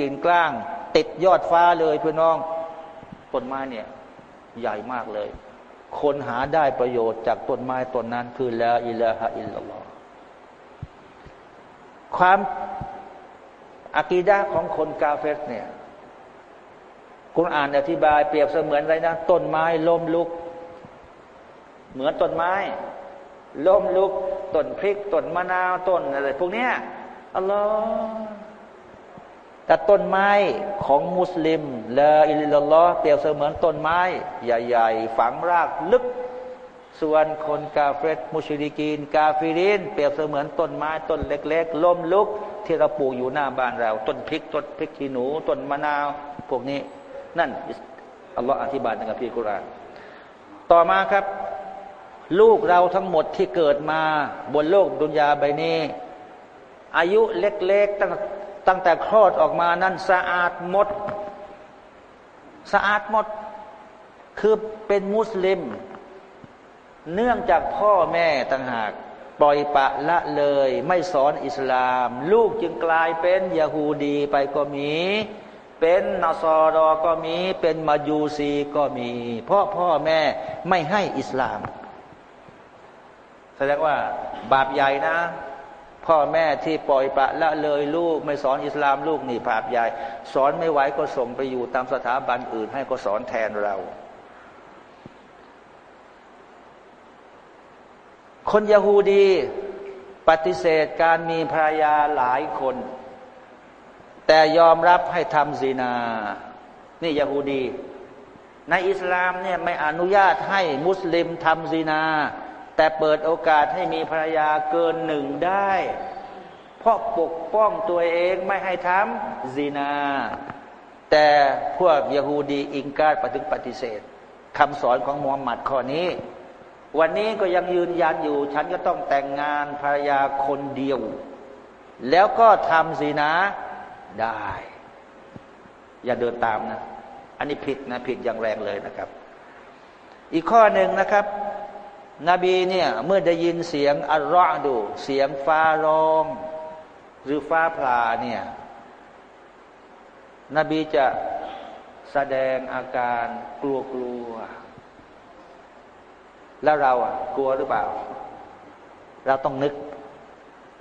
กิ่งกล้าง ติดยอดฟ้าเลยเพี่อน้องต้นไม้เนี่ยใหญ่มากเลย คนหาได้ประโยชน์จากต้นไม้ต้นนั้น คือลาอิลาฮะอิลลัลลอฮความอากีดาของคนกาเฟสเนี่ยคุณอ่านอธิบายเปรียบเสมือนอะไรนะ ต้นไม้ล้มลุก เหมือนต้นไม้ล้มลุกต้นพริกต้นมะนาวต้นอะไรพวกเนี้ยอัลลอฮ์ แต่ต้นไม้ของมุสลิมละอิลลอฮ์เปรียบเสมือนต้นไม้ ใหญ่ ๆ ฝังรากลึก ส่วนคนกาเฟตมุชริกีน กาฟิรินเปรียบเสมือนต้นไม้ต้นเล็ก ๆ ล้มลุก ที่เราปลูกอยู่หน้าบ้านเรา ต้นพริกต้นพริกขี้หนู ต้นมะนาวพวกนี้ นั่นอัลลอฮ์อธิบายในคัมภีร์กุรอานต่อมาครับ ลูกเราทั้งหมดที่เกิดมาบนโลกดุนยาใบนี้ อายุเล็กๆตั้ง ตั้งแต่คลอดออกมานั้นสะอาดหมด สะอาดหมด คือเป็นมุสลิม เนื่องจากพ่อแม่ต่างหาก ปล่อยปะละเลย ไม่สอนอิสลาม ลูกจึงกลายเป็นยาฮูดีไปก็มี เป็นนอสอรอก็มี เป็นมายูซีก็มี เพราะพ่อแม่ไม่ให้อิสลาม แสดงว่าบาปใหญ่นะ พ่อแม่ที่ปล่อยปะละเลยลูกไม่สอนอิสลามลูกนี่บาปใหญ่ สอนไม่ไหวก็ส่งไปอยู่ตามสถาบันอื่น ให้ก็สอนแทนเรา คนยาฮูดีปฏิเสธการมีภรรยาหลายคน แต่ยอมรับให้ทำซีนา นี่ยาฮูดี ในอิสลามเนี่ยไม่อนุญาตให้มุสลิมทำซีนา แต่เปิดโอกาสให้มีภรรยาเกินหนึ่งได้ เพราะปกป้องตัวเองไม่ให้ทำซีนา แต่พวกยาฮูดีอิงการปฏิปฏิเสธคำสอนของมูฮัมหมัดข้อนี้ วันนี้ก็ยังยืนยันอยู่ ฉันก็ต้องแต่งงานภรรยาคนเดียว แล้วก็ทำซีนาได้ อย่าเดินตามนะ อันนี้ผิดนะ ผิดอย่างแรงเลยนะครับ อีกข้อหนึ่งนะครับ นบีเนี่ยเมื่อได้ยินเสียงอัลรอดู เสียงฟ้าร้อง หรือฟ้าผ่าเนี่ยนบีจะแสดงอาการกลัวกลัว แล้วเราอะ กลัวหรือเปล่า เราต้องนึก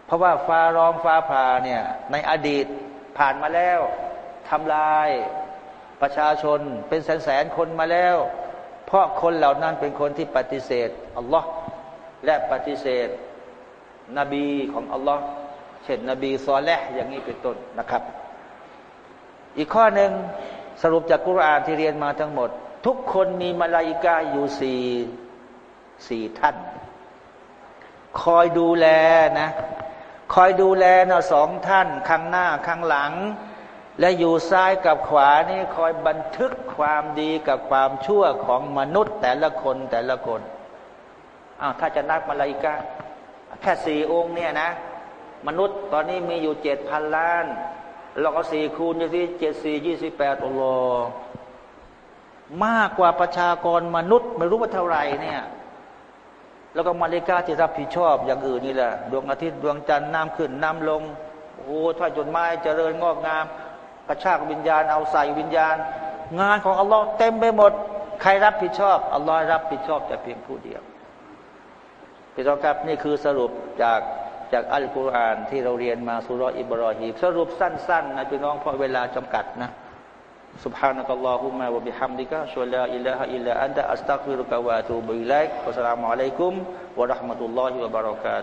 เพราะว่าฟ้าร้องฟ้าผ่าเนี่ย ในอดีตผ่านมาแล้วทำลายประชาชนเป็นแสนแสนคนมาแล้ว เพราะคนเหล่านั้นเป็นคนที่ปฏิเสธอัลลอฮ์และปฏิเสธ นบีของอัลลอฮ์เช่นนบีซอลและอย่างนี้เป็นต้นนะครับ อีกข้อหนึ่งสรุปจากกุรอานที่เรียนมาทั้งหมด ทุกคนมีมาลาอิกาอยู่สี่สี่ท่าน คอยดูแลนะ คอยดูแลนะสองท่านข้างหน้าข้างหลัง และอยู่ซ้ายกับขวานี่คอยบันทึกความดีกับความชั่วของมนุษย์แต่ละคนแต่ละคนอ้าวถ้าจะนับมาลาอิกาแค่สี่องค์เนี่ยนะ มนุษย์ตอนนี้มีอยู่เจ็ดพันล้านเราก็สี่คูณดูสิเจ็ดสี่ยี่สิบแปดอัลลอฮ์มากกว่าประชากรมนุษย์ไม่รู้ว่าเท่าไหร่เนี่ยแล้วก็มาเลกาที่รับผิดชอบอย่างอื่นนี่แหละดวงอาทิตย์ดวงจันทร์น้ำขึ้นน้ำลงโอ้ถ้าจดไม้เจริญงอกงาม กระชากวิญญาณเอาใส่วิญญาณ งานของอัลลอฮ์เต็มไปหมด ใครรับผิดชอบ อัลลอฮ์รับผิดชอบแต่เพียงผู้เดียวพี่น้องครับนี่คือสรุปจากจากอัลกุรอานที่เราเรียนมาสุรอิบรอฮีสรุปสั้นๆนะพี่น้องเพราะเวลาจำกัดนะ سبحانك اللهم وبحمدك اشهد ان لا اله الا انت استغفرك واتوب اليك والسلام عليكم ورحمه الله وبركاته